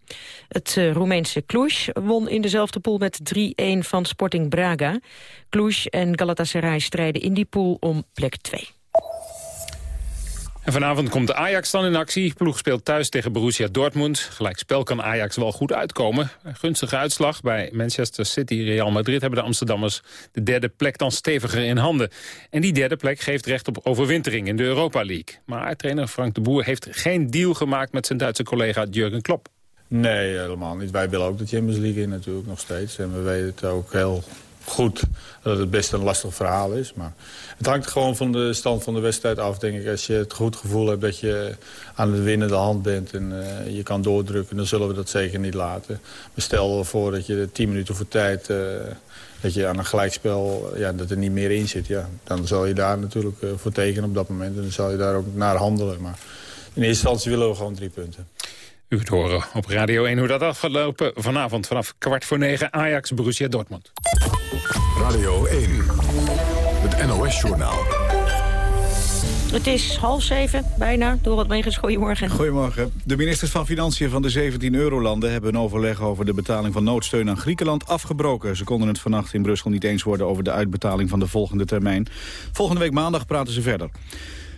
Het uh, Roemeense Cluj won in dezelfde pool met 3-1 van Sporting Braga. Cluj en Galatasaray strijden in die pool om plek 2. En vanavond komt de Ajax dan in actie. Ploeg speelt thuis tegen Borussia Dortmund. Gelijkspel kan Ajax wel goed uitkomen. Een gunstige uitslag bij Manchester City, Real Madrid... hebben de Amsterdammers de derde plek dan steviger in handen. En die derde plek geeft recht op overwintering in de Europa League. Maar trainer Frank de Boer heeft geen deal gemaakt... met zijn Duitse collega Jurgen Klopp. Nee, helemaal niet. Wij willen ook de Champions League in natuurlijk nog steeds. En we weten het ook heel goed dat het best een lastig verhaal is. Maar het hangt gewoon van de stand van de wedstrijd af, denk ik. Als je het goed gevoel hebt dat je aan de winnende hand bent en uh, je kan doordrukken... dan zullen we dat zeker niet laten. Maar stel voor dat je tien minuten voor tijd... Uh, dat je aan een gelijkspel, ja, dat er niet meer in zit. Ja, dan zal je daar natuurlijk uh, voor tekenen op dat moment. En dan zal je daar ook naar handelen. Maar in eerste instantie willen we gewoon drie punten. U kunt horen op Radio 1 hoe dat afgelopen vanavond vanaf kwart voor negen Ajax Borussia Dortmund. Radio 1, het NOS-journaal. Het is half zeven, bijna. Door wat meegens. Goedemorgen. Goedemorgen. De ministers van Financiën van de 17 eurolanden hebben een overleg over de betaling van noodsteun aan Griekenland afgebroken. Ze konden het vannacht in Brussel niet eens worden over de uitbetaling van de volgende termijn. Volgende week maandag praten ze verder.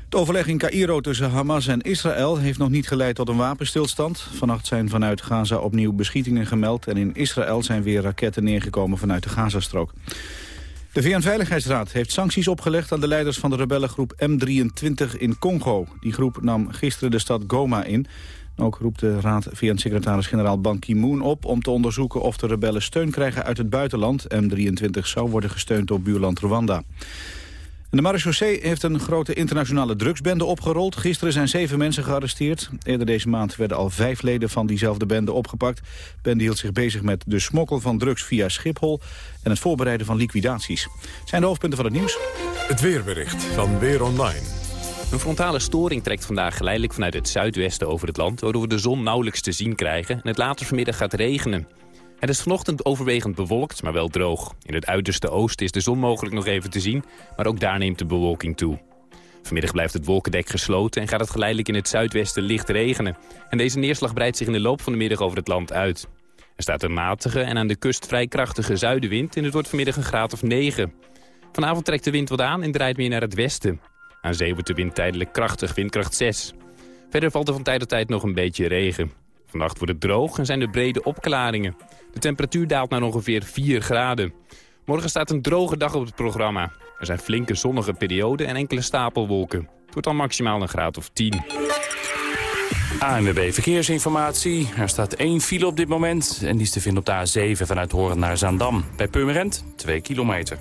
Het overleg in Cairo tussen Hamas en Israël heeft nog niet geleid tot een wapenstilstand. Vannacht zijn vanuit Gaza opnieuw beschietingen gemeld... en in Israël zijn weer raketten neergekomen vanuit de Gazastrook. De VN-veiligheidsraad heeft sancties opgelegd aan de leiders van de rebellengroep M23 in Congo. Die groep nam gisteren de stad Goma in. Ook roept de raad VN-secretaris-generaal Ban Ki-moon op om te onderzoeken of de rebellen steun krijgen uit het buitenland. M23 zou worden gesteund door buurland Rwanda. De marechaussee heeft een grote internationale drugsbende opgerold. Gisteren zijn zeven mensen gearresteerd. Eerder deze maand werden al vijf leden van diezelfde bende opgepakt. De bende hield zich bezig met de smokkel van drugs via Schiphol... en het voorbereiden van liquidaties. Zijn de hoofdpunten van het nieuws. Het weerbericht van Weer Online. Een frontale storing trekt vandaag geleidelijk vanuit het zuidwesten over het land... waardoor we de zon nauwelijks te zien krijgen en het later vanmiddag gaat regenen. Het is vanochtend overwegend bewolkt, maar wel droog. In het uiterste oosten is de zon mogelijk nog even te zien, maar ook daar neemt de bewolking toe. Vanmiddag blijft het wolkendek gesloten en gaat het geleidelijk in het zuidwesten licht regenen. En deze neerslag breidt zich in de loop van de middag over het land uit. Er staat een matige en aan de kust vrij krachtige zuidenwind en het wordt vanmiddag een graad of 9. Vanavond trekt de wind wat aan en draait meer naar het westen. Aan zee wordt de wind tijdelijk krachtig, windkracht 6. Verder valt er van tijd tot tijd nog een beetje regen. Vannacht wordt het droog en zijn er brede opklaringen. De temperatuur daalt naar ongeveer 4 graden. Morgen staat een droge dag op het programma. Er zijn flinke zonnige perioden en enkele stapelwolken. Het wordt dan maximaal een graad of 10. ANWB Verkeersinformatie. Er staat één file op dit moment en die is te vinden op de A7 vanuit Horen naar Zaandam. Bij Purmerend 2 kilometer.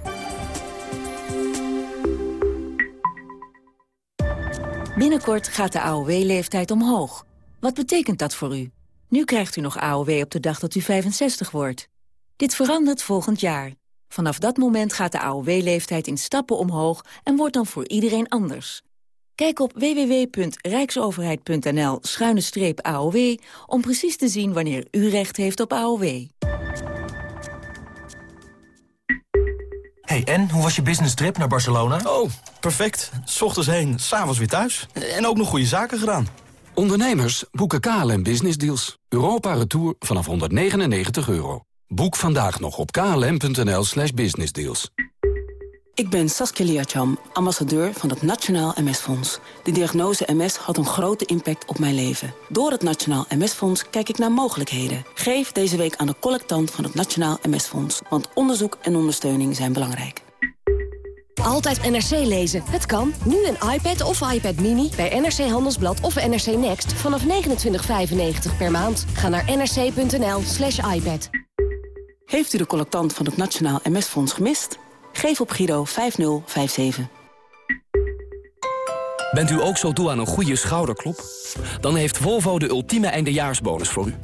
Binnenkort gaat de AOW-leeftijd omhoog. Wat betekent dat voor u? Nu krijgt u nog AOW op de dag dat u 65 wordt. Dit verandert volgend jaar. Vanaf dat moment gaat de AOW-leeftijd in stappen omhoog en wordt dan voor iedereen anders. Kijk op www.rijksoverheid.nl-aow om precies te zien wanneer u recht heeft op AOW. Hey, en hoe was je business trip naar Barcelona? Oh, perfect. S ochtends heen, s'avonds weer thuis. En ook nog goede zaken gedaan. Ondernemers boeken KLM Business Deals. Europa Retour vanaf 199 euro. Boek vandaag nog op klm.nl slash businessdeals. Ik ben Saskia Liacham, ambassadeur van het Nationaal MS-fonds. De diagnose MS had een grote impact op mijn leven. Door het Nationaal MS-fonds kijk ik naar mogelijkheden. Geef deze week aan de collectant van het Nationaal MS-fonds. Want onderzoek en ondersteuning zijn belangrijk. Altijd NRC lezen. Het kan. Nu een iPad of iPad Mini bij NRC Handelsblad of NRC Next vanaf 29,95 per maand. Ga naar nrc.nl slash iPad. Heeft u de collectant van het Nationaal MS-fonds gemist? Geef op Giro 5057. Bent u ook zo toe aan een goede schouderklop? Dan heeft Volvo de ultieme eindejaarsbonus voor u.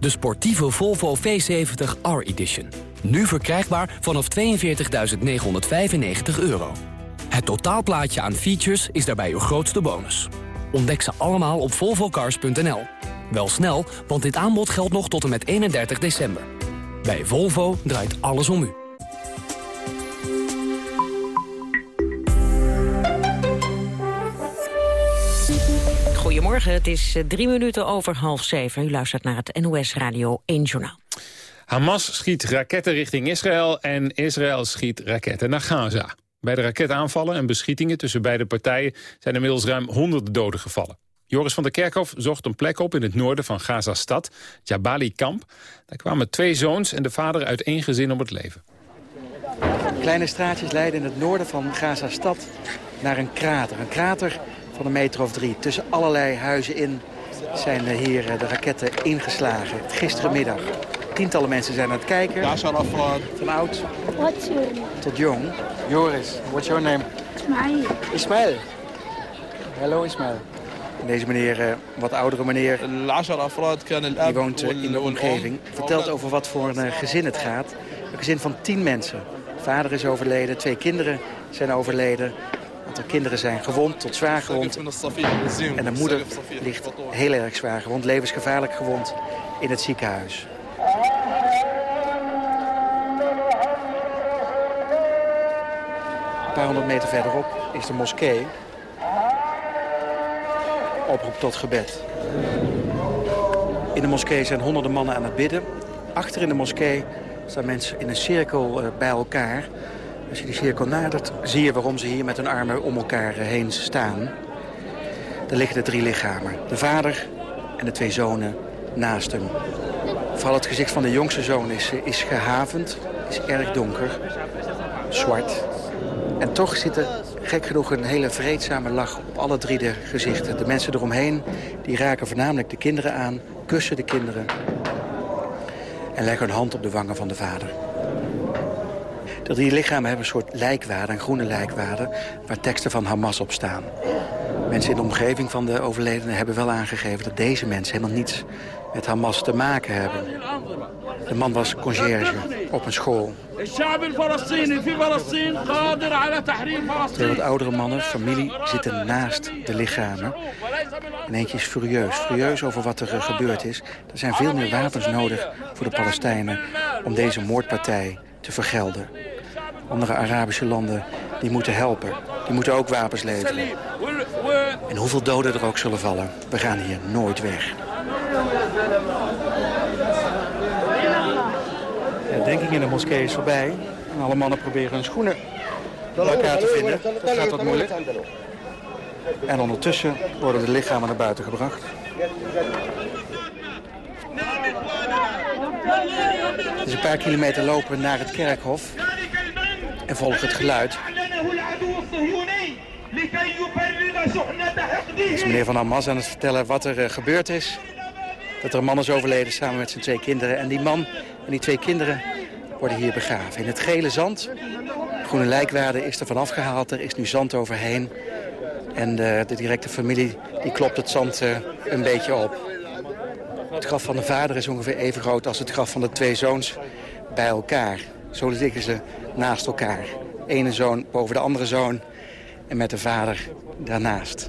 De sportieve Volvo V70 R-Edition. Nu verkrijgbaar vanaf 42.995 euro. Het totaalplaatje aan features is daarbij uw grootste bonus. Ontdek ze allemaal op volvocars.nl. Wel snel, want dit aanbod geldt nog tot en met 31 december. Bij Volvo draait alles om u. Goedemorgen, het is eh, drie minuten over half zeven. U luistert naar het NOS Radio 1 Journaal. Hamas schiet raketten richting Israël en Israël schiet raketten naar Gaza. Bij de raketaanvallen en beschietingen tussen beide partijen zijn inmiddels ruim 100 doden gevallen. Joris van der Kerkhof zocht een plek op in het noorden van Gaza-stad, Jabali Kamp. Daar kwamen twee zoons en de vader uit één gezin om het leven. Kleine straatjes leiden in het noorden van Gaza-stad naar een krater. Een krater van een meter of drie. Tussen allerlei huizen in zijn hier de raketten ingeslagen. Gisterenmiddag. Tientallen mensen zijn aan het kijken. Van oud tot jong. Joris, what's your name? Ismail. Ismail. Hello Ismail. Deze meneer, wat oudere meneer, die woont in de omgeving, vertelt over wat voor een gezin het gaat. Een gezin van tien mensen. Vader is overleden, twee kinderen zijn overleden. Een aantal kinderen zijn gewond tot zwaar gewond. En de moeder ligt heel erg zwaar gewond, levensgevaarlijk gewond in het ziekenhuis. Een paar honderd meter verderop is de moskee. Oproep tot gebed. In de moskee zijn honderden mannen aan het bidden. Achter in de moskee staan mensen in een cirkel bij elkaar. Als je die cirkel nadert, zie je waarom ze hier met hun armen om elkaar heen staan. Daar liggen de drie lichamen. De vader en de twee zonen naast hem. Vooral het gezicht van de jongste zoon is, is gehavend, is erg donker, zwart. En toch zit er gek genoeg een hele vreedzame lach op alle drie de gezichten. De mensen eromheen die raken voornamelijk de kinderen aan, kussen de kinderen... en leggen hun hand op de wangen van de vader. De drie lichamen hebben een soort lijkwaden, een groene lijkwaden... waar teksten van Hamas op staan. Mensen in de omgeving van de overledenen hebben wel aangegeven... dat deze mensen helemaal niets met Hamas te maken hebben. De man was conciërge op een school. Twee wat oudere mannen, familie, zitten naast de lichamen. En eentje is furieus. Furieus over wat er gebeurd is. Er zijn veel meer wapens nodig voor de Palestijnen... om deze moordpartij te vergelden. Andere Arabische landen die moeten helpen. Die moeten ook wapens leveren. En hoeveel doden er ook zullen vallen, we gaan hier nooit weg. De herdenking in de moskee is voorbij. En alle mannen proberen hun schoenen bij elkaar te vinden. Dat gaat wat moeilijk. En ondertussen worden de lichamen naar buiten gebracht. Het een paar kilometer lopen naar het kerkhof. En volg het geluid. is meneer Van Hamas aan het vertellen wat er uh, gebeurd is. Dat er een man is overleden samen met zijn twee kinderen. En die man en die twee kinderen worden hier begraven. In het gele zand. Groene lijkwaarde is er vanaf gehaald. Er is nu zand overheen. En de, de directe familie die klopt het zand uh, een beetje op. Het graf van de vader is ongeveer even groot als het graf van de twee zoons bij elkaar. Zo liggen ze naast elkaar. Ene zoon boven de andere zoon en met de vader daarnaast.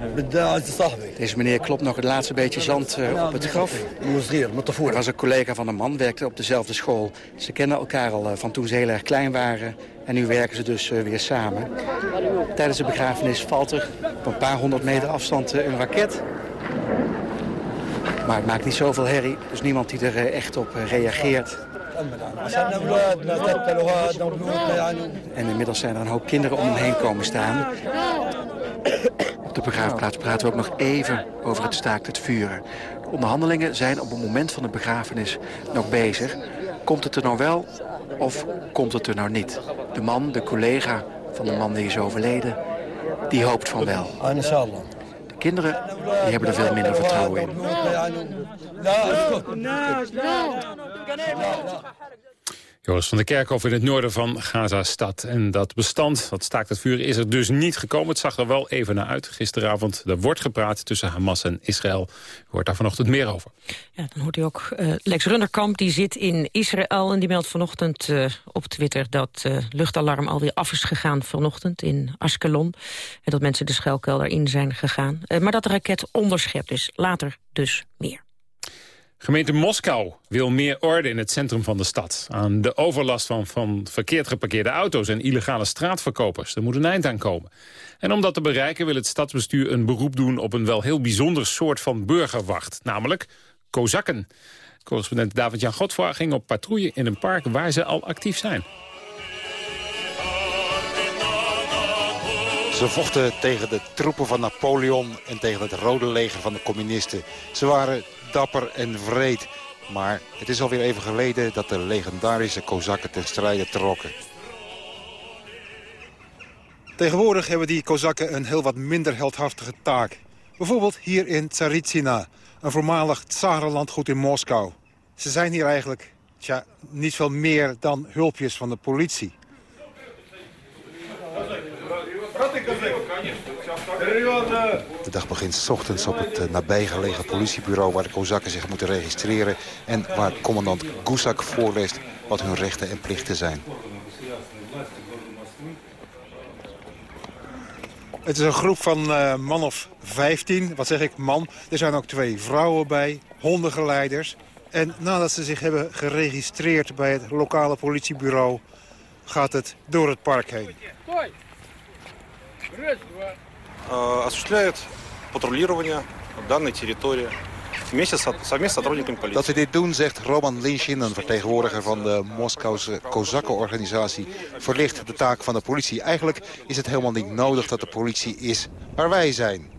Deze meneer klopt nog het laatste beetje zand uh, op het graf. Er was een collega van de man, werkte op dezelfde school. Ze kennen elkaar al uh, van toen ze heel erg klein waren. En nu werken ze dus uh, weer samen. Tijdens de begrafenis valt er op een paar honderd meter afstand een raket. Maar het maakt niet zoveel herrie, dus niemand die er echt op reageert. En inmiddels zijn er een hoop kinderen om hem heen komen staan. Op de begraafplaats praten we ook nog even over het staakt het vuren. De onderhandelingen zijn op het moment van de begrafenis nog bezig. Komt het er nou wel of komt het er nou niet? De man, de collega van de man die is overleden, die hoopt van wel. De kinderen die hebben er veel minder vertrouwen in. Joris van der Kerkhof in het noorden van Gaza-stad. En dat bestand, dat staakt het vuur, is er dus niet gekomen. Het zag er wel even naar uit gisteravond. Er wordt gepraat tussen Hamas en Israël. U hoort daar vanochtend meer over. Ja, dan hoort u ook uh, Lex Runderkamp, die zit in Israël... en die meldt vanochtend uh, op Twitter dat uh, luchtalarm alweer af is gegaan vanochtend in Askelon. En dat mensen de schuilkelder in zijn gegaan. maar dat de raket onderschept is. Later dus meer. Gemeente Moskou wil meer orde in het centrum van de stad. Aan de overlast van, van verkeerd geparkeerde auto's en illegale straatverkopers. Er moet een eind aan komen. En om dat te bereiken wil het stadsbestuur een beroep doen... op een wel heel bijzonder soort van burgerwacht. Namelijk kozakken. Correspondent David-Jan Godvoor ging op patrouille in een park waar ze al actief zijn. Ze vochten tegen de troepen van Napoleon en tegen het rode leger van de communisten. Ze waren dapper en vreed. Maar het is alweer even geleden dat de legendarische Kozakken ten strijde trokken. Tegenwoordig hebben die Kozakken een heel wat minder heldhaftige taak. Bijvoorbeeld hier in Tsaritsina, een voormalig tsarenlandgoed in Moskou. Ze zijn hier eigenlijk niet veel meer dan hulpjes van de politie. De dag begint s ochtends op het eh, nabijgelegen politiebureau... waar de Kozakken zich moeten registreren... en waar commandant Gusak voorleest wat hun rechten en plichten zijn. Het is een groep van uh, man of 15. Wat zeg ik, man? Er zijn ook twee vrouwen bij, hondengeleiders. En nadat ze zich hebben geregistreerd bij het lokale politiebureau... gaat het door het park heen. осуществляют патрулирование данной территории. Dat ze dit doen, zegt Roman Linshin, een vertegenwoordiger van de Moskouse Kozakkenorganisatie, verlicht de taak van de politie. Eigenlijk is het helemaal niet nodig dat de politie is waar wij zijn.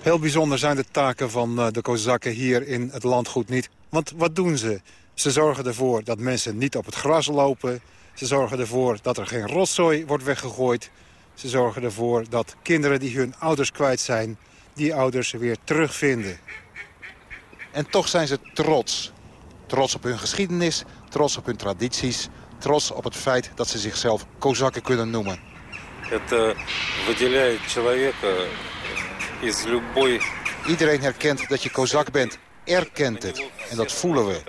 Heel bijzonder zijn de taken van eh, de Kozakken hier in het landgoed niet. Want wat doen ze? Ze zorgen ervoor dat mensen niet op het gras lopen. Ze zorgen ervoor dat er geen rotzooi wordt weggegooid. Ze zorgen ervoor dat kinderen die hun ouders kwijt zijn... die ouders weer terugvinden. En toch zijn ze trots. Trots op hun geschiedenis, trots op hun tradities... trots op het feit dat ze zichzelf Kozakken kunnen noemen. Это выделяет человека из любой... Iedereen herkent dat je Kozak bent, erkent het. En dat voelen we.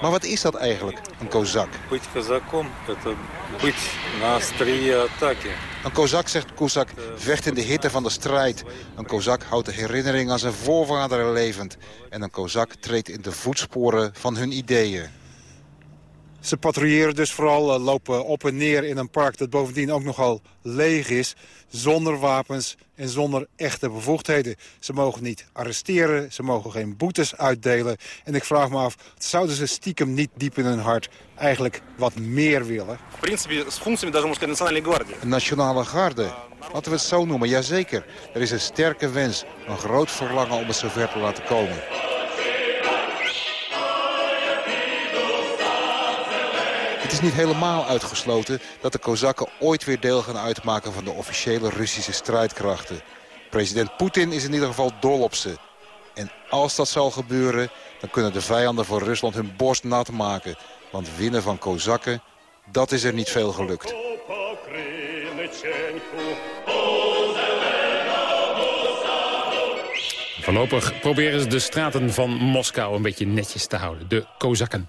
Maar wat is dat eigenlijk, een kozak? Een kozak, zegt Kozak, vecht in de hitte van de strijd. Een kozak houdt de herinnering aan zijn voorvaderen levend. En een kozak treedt in de voetsporen van hun ideeën. Ze patrouilleren dus vooral, uh, lopen op en neer in een park dat bovendien ook nogal leeg is. Zonder wapens en zonder echte bevoegdheden. Ze mogen niet arresteren, ze mogen geen boetes uitdelen. En ik vraag me af, zouden ze stiekem niet diep in hun hart eigenlijk wat meer willen? Een nationale garde. Laten we het zo noemen, jazeker. Er is een sterke wens, een groot verlangen om het zover te laten komen. Het is niet helemaal uitgesloten dat de Kozakken ooit weer deel gaan uitmaken van de officiële Russische strijdkrachten. President Poetin is in ieder geval dol op ze. En als dat zal gebeuren, dan kunnen de vijanden voor Rusland hun borst nat maken. Want winnen van Kozakken, dat is er niet veel gelukt. Voorlopig proberen ze de straten van Moskou een beetje netjes te houden. De Kozakken.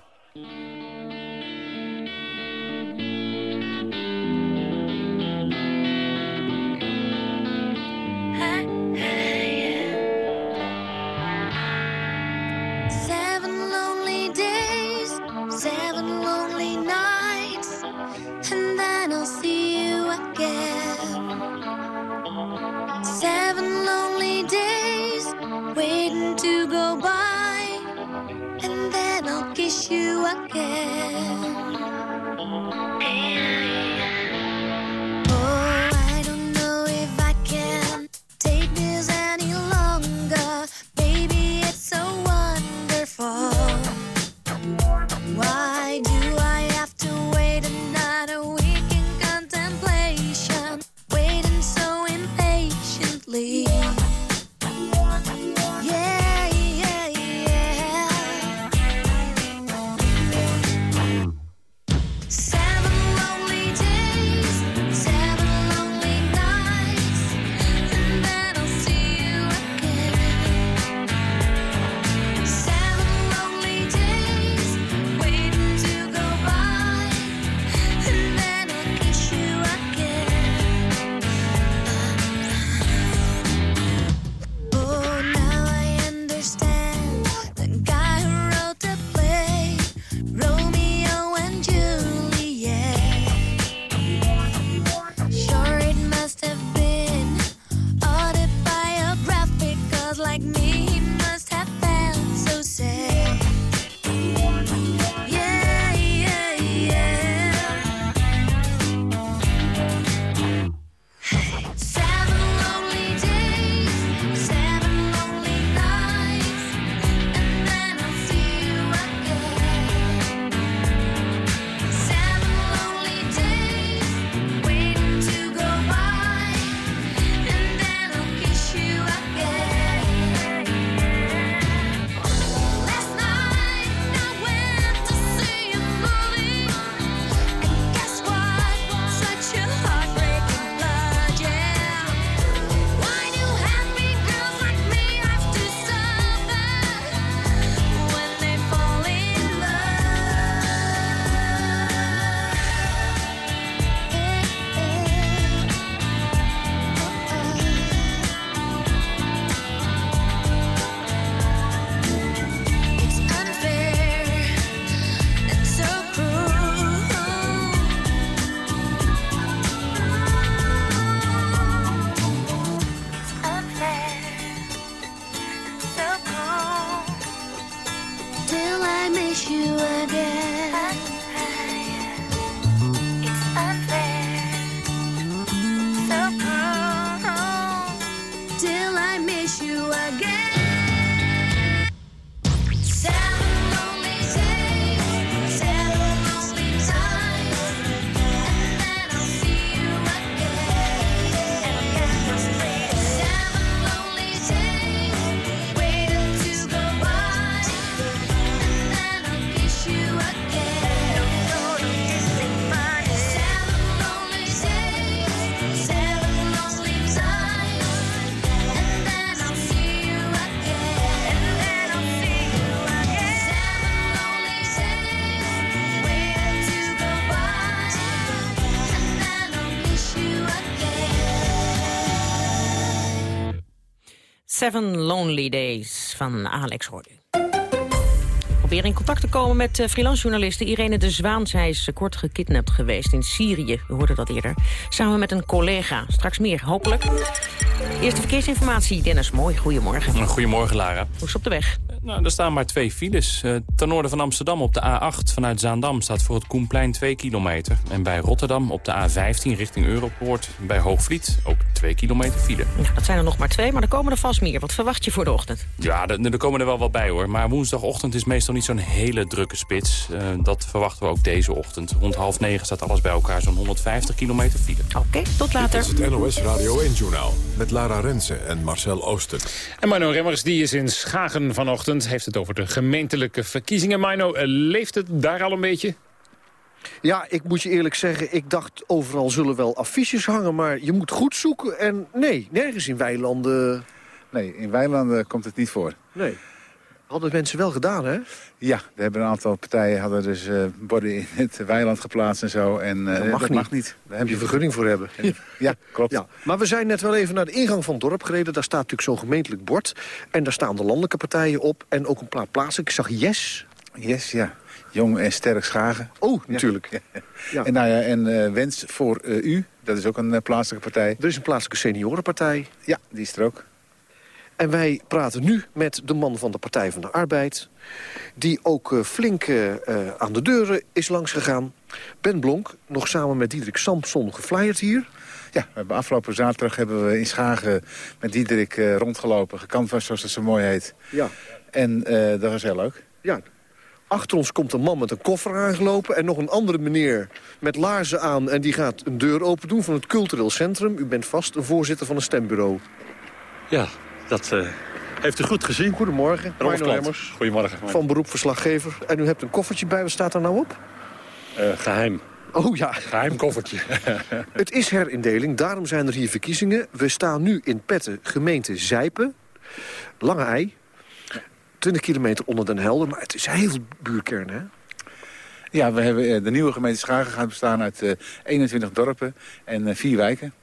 like me. Seven Lonely Days van Alex hoorde. Probeer in contact te komen met uh, freelancejournaliste Irene de Zwaan. Zij is uh, kort gekidnapt geweest in Syrië. We hoorden dat eerder. Samen met een collega. Straks meer, hopelijk. Eerste verkeersinformatie, Dennis Mooi. Goedemorgen. Goedemorgen, Lara. Hoe is op de weg? Nou, er staan maar twee files. Uh, ten noorden van Amsterdam op de A8 vanuit Zaandam staat voor het Koenplein 2 kilometer. En bij Rotterdam op de A15 richting Europoort bij Hoogvliet ook 2 kilometer file. Nou, dat zijn er nog maar twee, maar er komen er vast meer. Wat verwacht je voor de ochtend? Ja, er, er komen er wel wat bij hoor. Maar woensdagochtend is meestal niet zo'n hele drukke spits. Uh, dat verwachten we ook deze ochtend. Rond half negen staat alles bij elkaar zo'n 150 kilometer file. Oké, okay, tot later. Dit is het NOS Radio 1-journaal met Lara Rensen en Marcel Oosten. En Mano Remmers die is in Schagen vanochtend heeft het over de gemeentelijke verkiezingen. Mino, eh, leeft het daar al een beetje? Ja, ik moet je eerlijk zeggen, ik dacht overal zullen wel affiches hangen... maar je moet goed zoeken en nee, nergens in weilanden... Nee, in weilanden komt het niet voor. Nee. Hadden mensen wel gedaan, hè? Ja, er hebben een aantal partijen hadden dus uh, borden in het weiland geplaatst en zo. En, uh, dat mag, dat niet. mag niet. Daar heb je vergunning voor hebben. ja, klopt. Ja. Maar we zijn net wel even naar de ingang van het dorp gereden. Daar staat natuurlijk zo'n gemeentelijk bord. En daar staan de landelijke partijen op. En ook een paar plaatsen. Ik zag Yes. Yes, ja. Jong en sterk Schagen. Oh, natuurlijk. Ja. Ja. En, nou ja, en uh, Wens voor U, dat is ook een plaatselijke partij. Er is een plaatselijke seniorenpartij. Ja, die is er ook. En wij praten nu met de man van de Partij van de Arbeid... die ook uh, flink uh, aan de deuren is langsgegaan. Ben Blonk, nog samen met Diederik Samson geflyerd hier. Ja, we hebben afgelopen zaterdag hebben we in Schagen met Diederik uh, rondgelopen. Gekanvast, zoals het zo mooi heet. Ja. En dat was heel leuk. Ja. Achter ons komt een man met een koffer aangelopen... en nog een andere meneer met laarzen aan... en die gaat een deur open doen van het cultureel centrum. U bent vast een voorzitter van een stembureau. Ja, dat uh, heeft u goed gezien. Goedemorgen, Marno Remmers. Goedemorgen. Van beroep verslaggever. En u hebt een koffertje bij, wat staat er nou op? Uh, geheim. Oh ja. Geheim koffertje. Het is herindeling, daarom zijn er hier verkiezingen. We staan nu in Petten, gemeente Zijpen. Lange ei. 20 kilometer onder Den Helder, maar het is heel veel buurkern, hè? Ja, we hebben, de nieuwe gemeente Schagen gaat bestaan uit uh, 21 dorpen en vier wijken.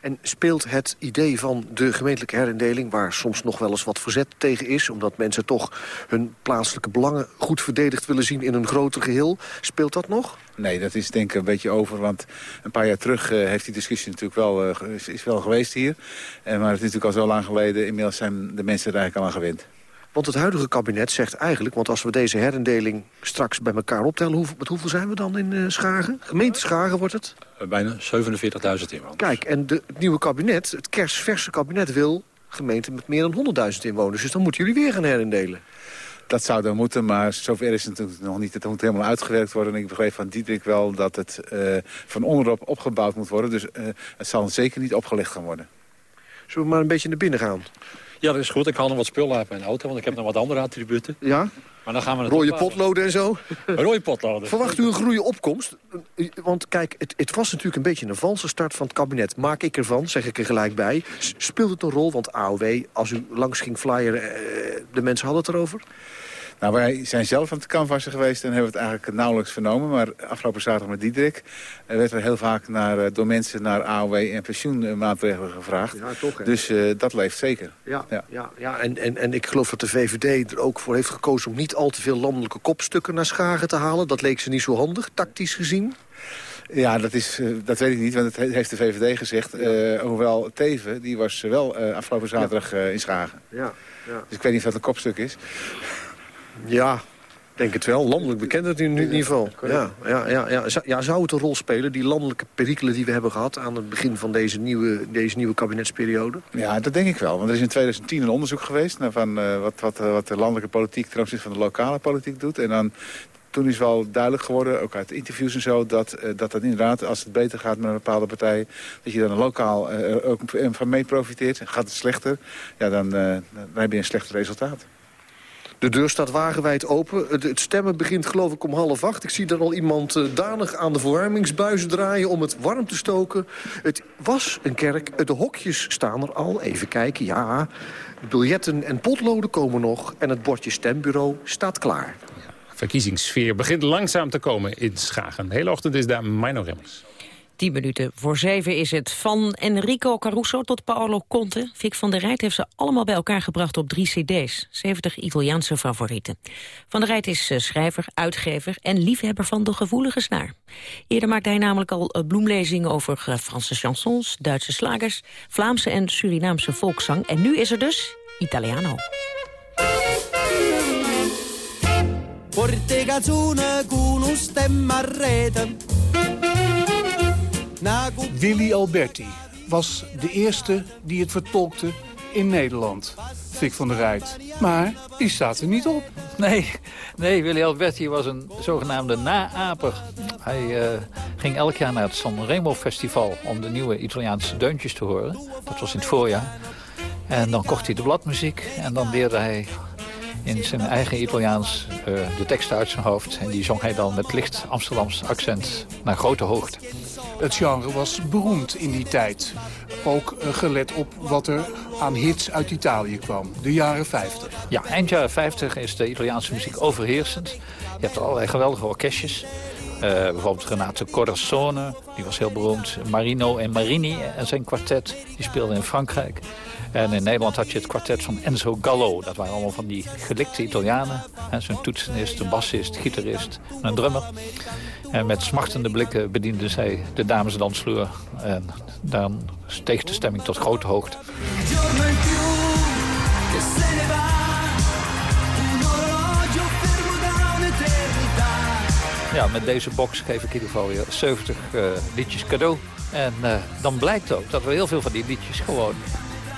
En speelt het idee van de gemeentelijke herindeling... waar soms nog wel eens wat verzet tegen is... omdat mensen toch hun plaatselijke belangen goed verdedigd willen zien... in een groter geheel, speelt dat nog? Nee, dat is denk ik een beetje over. Want een paar jaar terug uh, heeft die discussie natuurlijk wel, uh, is, is, wel geweest hier. Uh, maar het is natuurlijk al zo lang geleden. Inmiddels zijn de mensen er eigenlijk al aan gewend. Want het huidige kabinet zegt eigenlijk... want als we deze herindeling straks bij elkaar optellen... Hoe, met hoeveel zijn we dan in Schagen? Gemeente Schagen wordt het? Bijna 47.000 inwoners. Kijk, en de, het nieuwe kabinet, het kerstverse kabinet... wil gemeenten met meer dan 100.000 inwoners. Dus dan moeten jullie weer gaan herindelen. Dat zou dan moeten, maar zover is het natuurlijk nog niet. Het moet helemaal uitgewerkt worden. En ik begreep van Diederik wel dat het uh, van onderop opgebouwd moet worden. Dus het zal zeker niet opgelegd gaan worden. Zullen we maar een beetje naar binnen gaan? Ja, dat is goed. Ik haal nog wat spullen uit mijn auto, want ik heb nog wat andere attributen. Ja? Maar dan gaan we het Rode potloden en zo? Rode potloden. Verwacht u een groeie opkomst? Want kijk, het, het, was natuurlijk een beetje een valse start van het kabinet. Maak ik ervan, zeg ik er gelijk bij. Speelt het een rol? Want AOW, als u langs ging flyeren, eh, de mensen hadden het erover. Nou, wij zijn zelf aan het canvassen geweest en hebben het eigenlijk nauwelijks vernomen. Maar afgelopen zaterdag met Diederik uh, werd er heel vaak naar, uh, door mensen naar AOW en pensioenmaatregelen gevraagd. Ja, toch, dus uh, dat leeft zeker. Ja, ja. ja, ja. En, en, en ik geloof dat de VVD er ook voor heeft gekozen om niet al te veel landelijke kopstukken naar Schagen te halen. Dat leek ze niet zo handig, tactisch gezien. Ja, dat, is, dat weet ik niet, want dat heeft de VVD gezegd. Uh, hoewel Teven, die was wel uh, afgelopen zaterdag in Schagen. Ja, ja. Dus ik weet niet of dat een kopstuk is. Ja, denk het wel. Landelijk bekend het in ieder geval. Ja, ja, ja, ja. ja, zou het een rol spelen, die landelijke perikelen die we hebben gehad... aan het begin van deze nieuwe, deze nieuwe kabinetsperiode? Ja, dat denk ik wel. Want er is in 2010 een onderzoek geweest... naar van, uh, wat, wat, wat de landelijke politiek ten opzichte van de lokale politiek doet. En dan toen is wel duidelijk geworden, ook uit interviews en zo... dat uh, dat, dat inderdaad, als het beter gaat met een bepaalde partij... dat je dan een lokaal uh, ook van mee profiteert. Gaat het slechter, ja, dan, uh, dan heb je een slechter resultaat. De deur staat wagenwijd open. Het, stemmen begint geloof ik om half acht. Ik zie er al iemand uh, danig aan de verwarmingsbuizen draaien om het warm te stoken. Het was een kerk. De hokjes staan er al. Even kijken, ja. Biljetten en potloden komen nog. En het bordje stembureau staat klaar. Verkiezingssfeer begint langzaam te komen in Schagen. De hele ochtend is daar Mino Remmers. Tien minuten voor zeven is het. Van Enrico Caruso tot Paolo Conte. Vic van der Rijt heeft ze allemaal bij elkaar gebracht op drie cd's. 70 Italiaanse favorieten. Van der Rijt is eh, schrijver, uitgever en liefhebber van de gevoelige snaar. Eerder maakte hij namelijk al eh, bloemlezingen over eh, Franse chansons, Duitse slagers, Vlaamse en Surinaamse volkszang. En nu is er dus Italiano. Porte con un. Willy Alberti was de eerste die het vertolkte in Nederland. Fik van der Rijt. Maar die staat er niet op. Nee, nee Willy Alberti was een zogenaamde naaper. Hij uh, ging elk jaar naar het Sanremo Festival om de nieuwe Italiaanse deuntjes te horen. Dat was in het voorjaar. En dan kocht hij de bladmuziek en dan leerde hij in zijn eigen Italiaans uh, de teksten uit zijn hoofd. En die zong hij dan met licht Amsterdams accent naar grote hoogte. Het genre was beroemd in die tijd. Ook uh, gelet op wat er aan hits uit Italië kwam. De jaren 50. Ja, eind jaren 50 is de Italiaanse muziek overheersend. Je hebt allerlei geweldige orkestjes. Uh, bijvoorbeeld Renato Corazone, die was heel beroemd. Marino en Marini en zijn kwartet, die speelden in Frankrijk. En in Nederland had je het kwartet van Enzo Gallo. Dat waren allemaal van die gelikte Italianen. Zo'n toetsenist, een bassist, gitarist en een drummer. En met smachtende blikken bedienden zij de damesdansvloer. En dan steeg de stemming tot grote hoogte. Ja, met deze box geef ik in ieder geval weer 70 uh, liedjes cadeau. En uh, dan blijkt ook dat we heel veel van die liedjes gewoon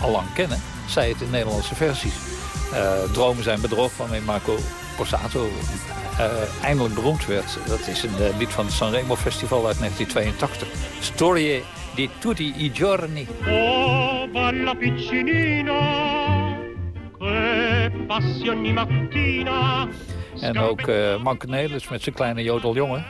al lang kennen. Zij het in Nederlandse versies. Uh, Dromen zijn bedrog, waarmee Marco Borsato uh, eindelijk beroemd werd. Dat is een uh, lied van het Sanremo Festival uit 1982. Storie di tutti i giorni. Oh, balla piccinina, che passi ogni mattina. En ook uh, Manke Nelis met zijn kleine jodeljongen.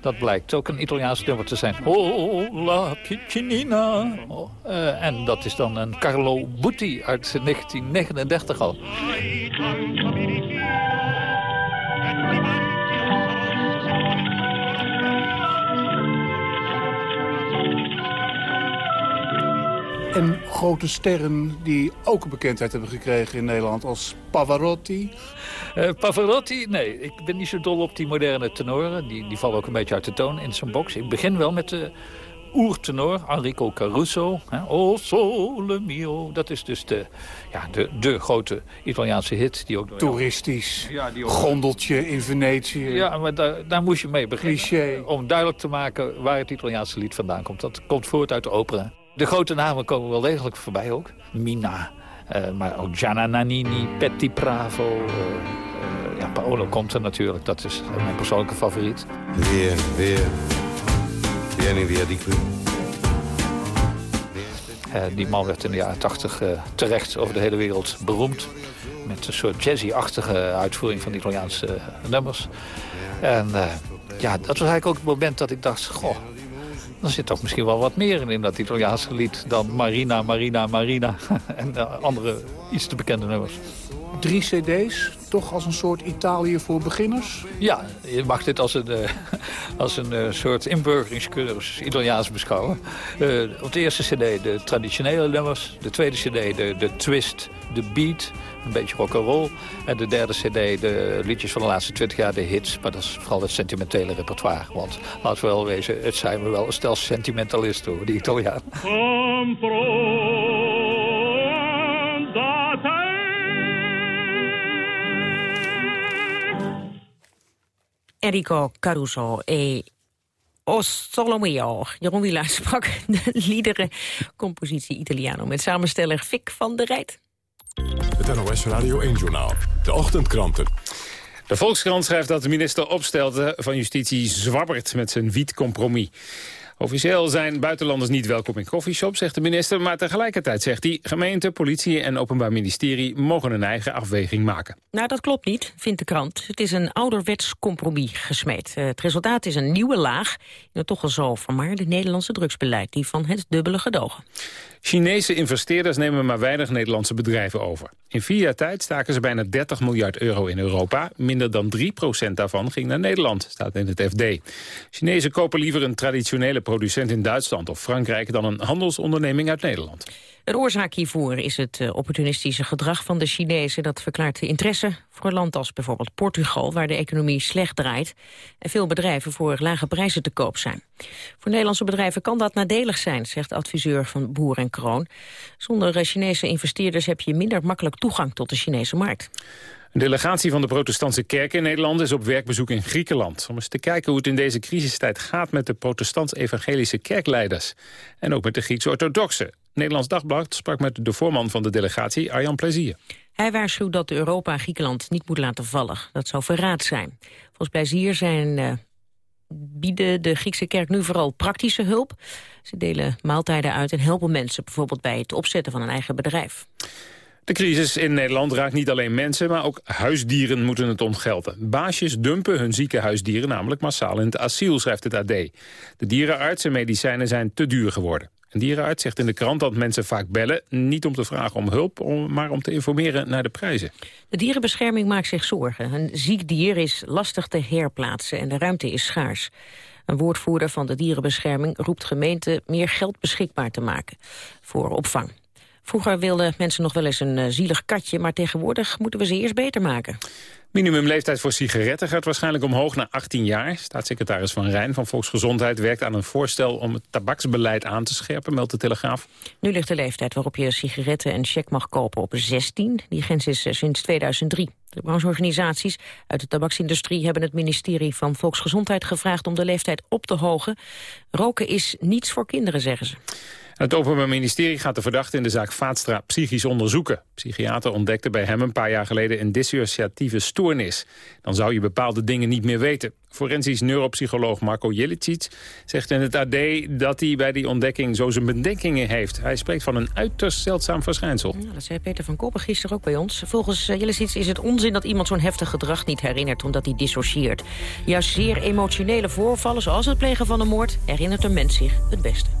Dat blijkt ook een Italiaans nummer te zijn. Oh, la piccinina. Oh, uh, en dat is dan een Carlo Butti uit 1939 al. En grote sterren die ook een bekendheid hebben gekregen in Nederland als Pavarotti. Uh, Pavarotti, nee, ik ben niet zo dol op die moderne tenoren. Die, die vallen ook een beetje uit de toon in zo'n box. Ik begin wel met de oertenor, Enrico Caruso. Hè? Oh sole mio. Dat is dus de, ja, de, de grote Italiaanse hit. Die ook Toeristisch, ja, die ook... gondeltje in Venetië. Ja, maar daar, daar moest je mee beginnen. Cliché. Om duidelijk te maken waar het Italiaanse lied vandaan komt. Dat komt voort uit de opera. De grote namen komen wel degelijk voorbij ook. Mina, uh, maar ook Gianna Nannini, Petty Bravo. Uh, uh, ja, Paolo komt er natuurlijk, dat is mijn persoonlijke favoriet. Via, via. Vieni via di qui. die man werd in de jaren 80 terecht over de hele wereld beroemd. Met een soort jazzy-achtige uitvoering van Italiaanse nummers. En ja, dat was eigenlijk ook het moment dat ik dacht... Goh, dan zit toch misschien wel wat meer in, in dat Italiaanse lied... dan Marina, Marina, Marina en uh, andere iets te bekende nummers. Drie cd's, toch als een soort Italië voor beginners? Ja, je mag dit als een, uh, als een uh, soort inburgeringscursus Italiaans beschouwen. op de eerste cd de traditionele nummers. De tweede cd de, de twist, de beat, een beetje rock'n'roll. En de derde cd, de liedjes van de laatste twintig jaar, de hits. Maar dat is vooral het sentimentele repertoire. Want laten we wel wezen, het zijn we wel een stel sentimentalisten hoor, die Italianen. Enrico Caruso e O Solomio. Jeroen Wielaar sprak de liederen compositie Italiano... met samensteller Fik van der Rijt. Het NOS Radio 1-journaal. De ochtendkranten. De Volkskrant schrijft dat de minister Opstelten van Justitie zwabbert met zijn wietcompromis. Officieel zijn buitenlanders niet welkom in coffeeshops, zegt de minister. Maar tegelijkertijd zegt hij, gemeente, politie en openbaar ministerie mogen een eigen afweging maken. Nou, dat klopt niet, vindt de krant. Het is een ouderwets compromis gesmeed. Uh, het resultaat is een nieuwe laag in het toch al zo vermaarde Nederlandse drugsbeleid. Die van het dubbele gedogen. Chinese investeerders nemen maar weinig Nederlandse bedrijven over. In vier jaar tijd staken ze bijna 30 miljard euro in Europa. Minder dan 3% daarvan ging naar Nederland, staat in het FD. Chinezen kopen liever een traditionele producent in Duitsland of Frankrijk... dan een handelsonderneming uit Nederland. De oorzaak hiervoor is het eh, opportunistische gedrag van de Chinezen. Dat verklaart de interesse voor een land als bijvoorbeeld Portugal... waar de economie slecht draait en veel bedrijven voor lage prijzen te koop zijn. Voor Nederlandse bedrijven kan dat nadelig zijn, zegt adviseur van Boer en Kroon. Zonder eh, Chinese investeerders heb je minder makkelijk toegang tot de Chinese markt. Een delegatie van de protestantse kerk in Nederland is op werkbezoek in Griekenland. Om eens te kijken hoe het in deze crisistijd gaat met de protestants-evangelische kerkleiders. En ook met de Grieks-orthodoxe. Nederlands Dagblad sprak met de voorman van de delegatie, Arjan Plezier. Hij waarschuwt dat Europa Griekenland niet moet laten vallen. Dat zou verraad zijn. Volgens Plezier zijn... Uh, bieden de Griekse kerk nu vooral praktische hulp. Ze delen maaltijden uit en helpen mensen bijvoorbeeld bij het opzetten van een eigen bedrijf. De crisis in Nederland raakt niet alleen mensen, maar ook huisdieren moeten het ontgelden. Baasjes dumpen hun zieke huisdieren namelijk massaal in het asiel, schrijft het AD. De dierenarts en medicijnen zijn te duur geworden. Een dierenarts zegt in de krant dat mensen vaak bellen... niet om te vragen om hulp, maar om te informeren naar de prijzen. De dierenbescherming maakt zich zorgen. Een ziek dier is lastig te herplaatsen en de ruimte is schaars. Een woordvoerder van de dierenbescherming roept gemeenten meer geld beschikbaar te maken voor opvang. Vroeger wilden mensen nog wel eens een uh, zielig katje... maar tegenwoordig moeten we ze eerst beter maken. Minimumleeftijd voor sigaretten gaat waarschijnlijk omhoog naar 18 jaar. Staatssecretaris Van Rijn van Volksgezondheid werkt aan een voorstel... om het tabaksbeleid aan te scherpen, meldt de Telegraaf. Nu ligt de leeftijd waarop je sigaretten en check mag kopen op 16. Die grens is uh, sinds 2003. De brancheorganisaties uit de tabaksindustrie hebben het ministerie van Volksgezondheid gevraagd om de leeftijd op te hogen. Roken is niets voor kinderen, zeggen ze. Het Openbaar Ministerie gaat de verdachte in de zaak Vaatstra psychisch onderzoeken. Psychiater ontdekte bij hem een paar jaar geleden een dissociatieve stoornis. Dan zou je bepaalde dingen niet meer weten. Forensisch neuropsycholoog Marco Jelicic zegt in het AD dat hij bij die ontdekking zo zijn bedenkingen heeft. Hij spreekt van een uiterst zeldzaam verschijnsel. Ja, dat zei Peter van Koppen gisteren ook bij ons. Volgens uh, Jelicic is het onzin dat iemand zo'n heftig gedrag niet herinnert omdat hij dissocieert. Juist zeer emotionele voorvallen zoals het plegen van een moord herinnert een mens zich het beste.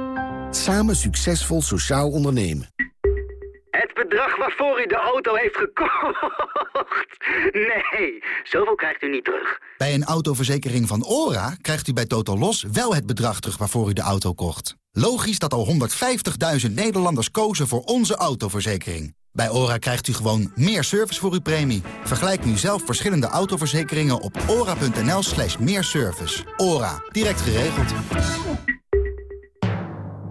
Samen succesvol sociaal ondernemen. Het bedrag waarvoor u de auto heeft gekocht. Nee, zoveel krijgt u niet terug. Bij een autoverzekering van ORA krijgt u bij Total Los wel het bedrag terug waarvoor u de auto kocht. Logisch dat al 150.000 Nederlanders kozen voor onze autoverzekering. Bij ORA krijgt u gewoon meer service voor uw premie. Vergelijk nu zelf verschillende autoverzekeringen op ora.nl slash meer service. ORA, direct geregeld.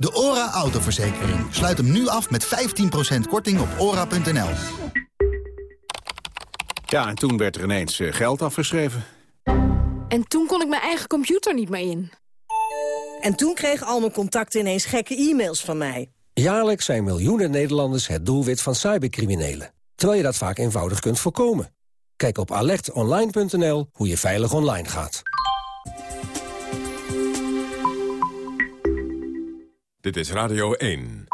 De ORA autoverzekering. Sluit hem nu af met 15% korting op ora.nl. Ja, en toen werd er ineens eh, geld afgeschreven. En toen kon ik mijn eigen computer niet meer in. En toen kregen al mijn contacten ineens gekke e-mails van mij. Jaarlijks zijn miljoenen Nederlanders het doelwit van cybercriminelen. Terwijl je dat vaak eenvoudig kunt voorkomen. Kijk op alertonline.nl hoe je veilig online gaat. Dit is Radio 1.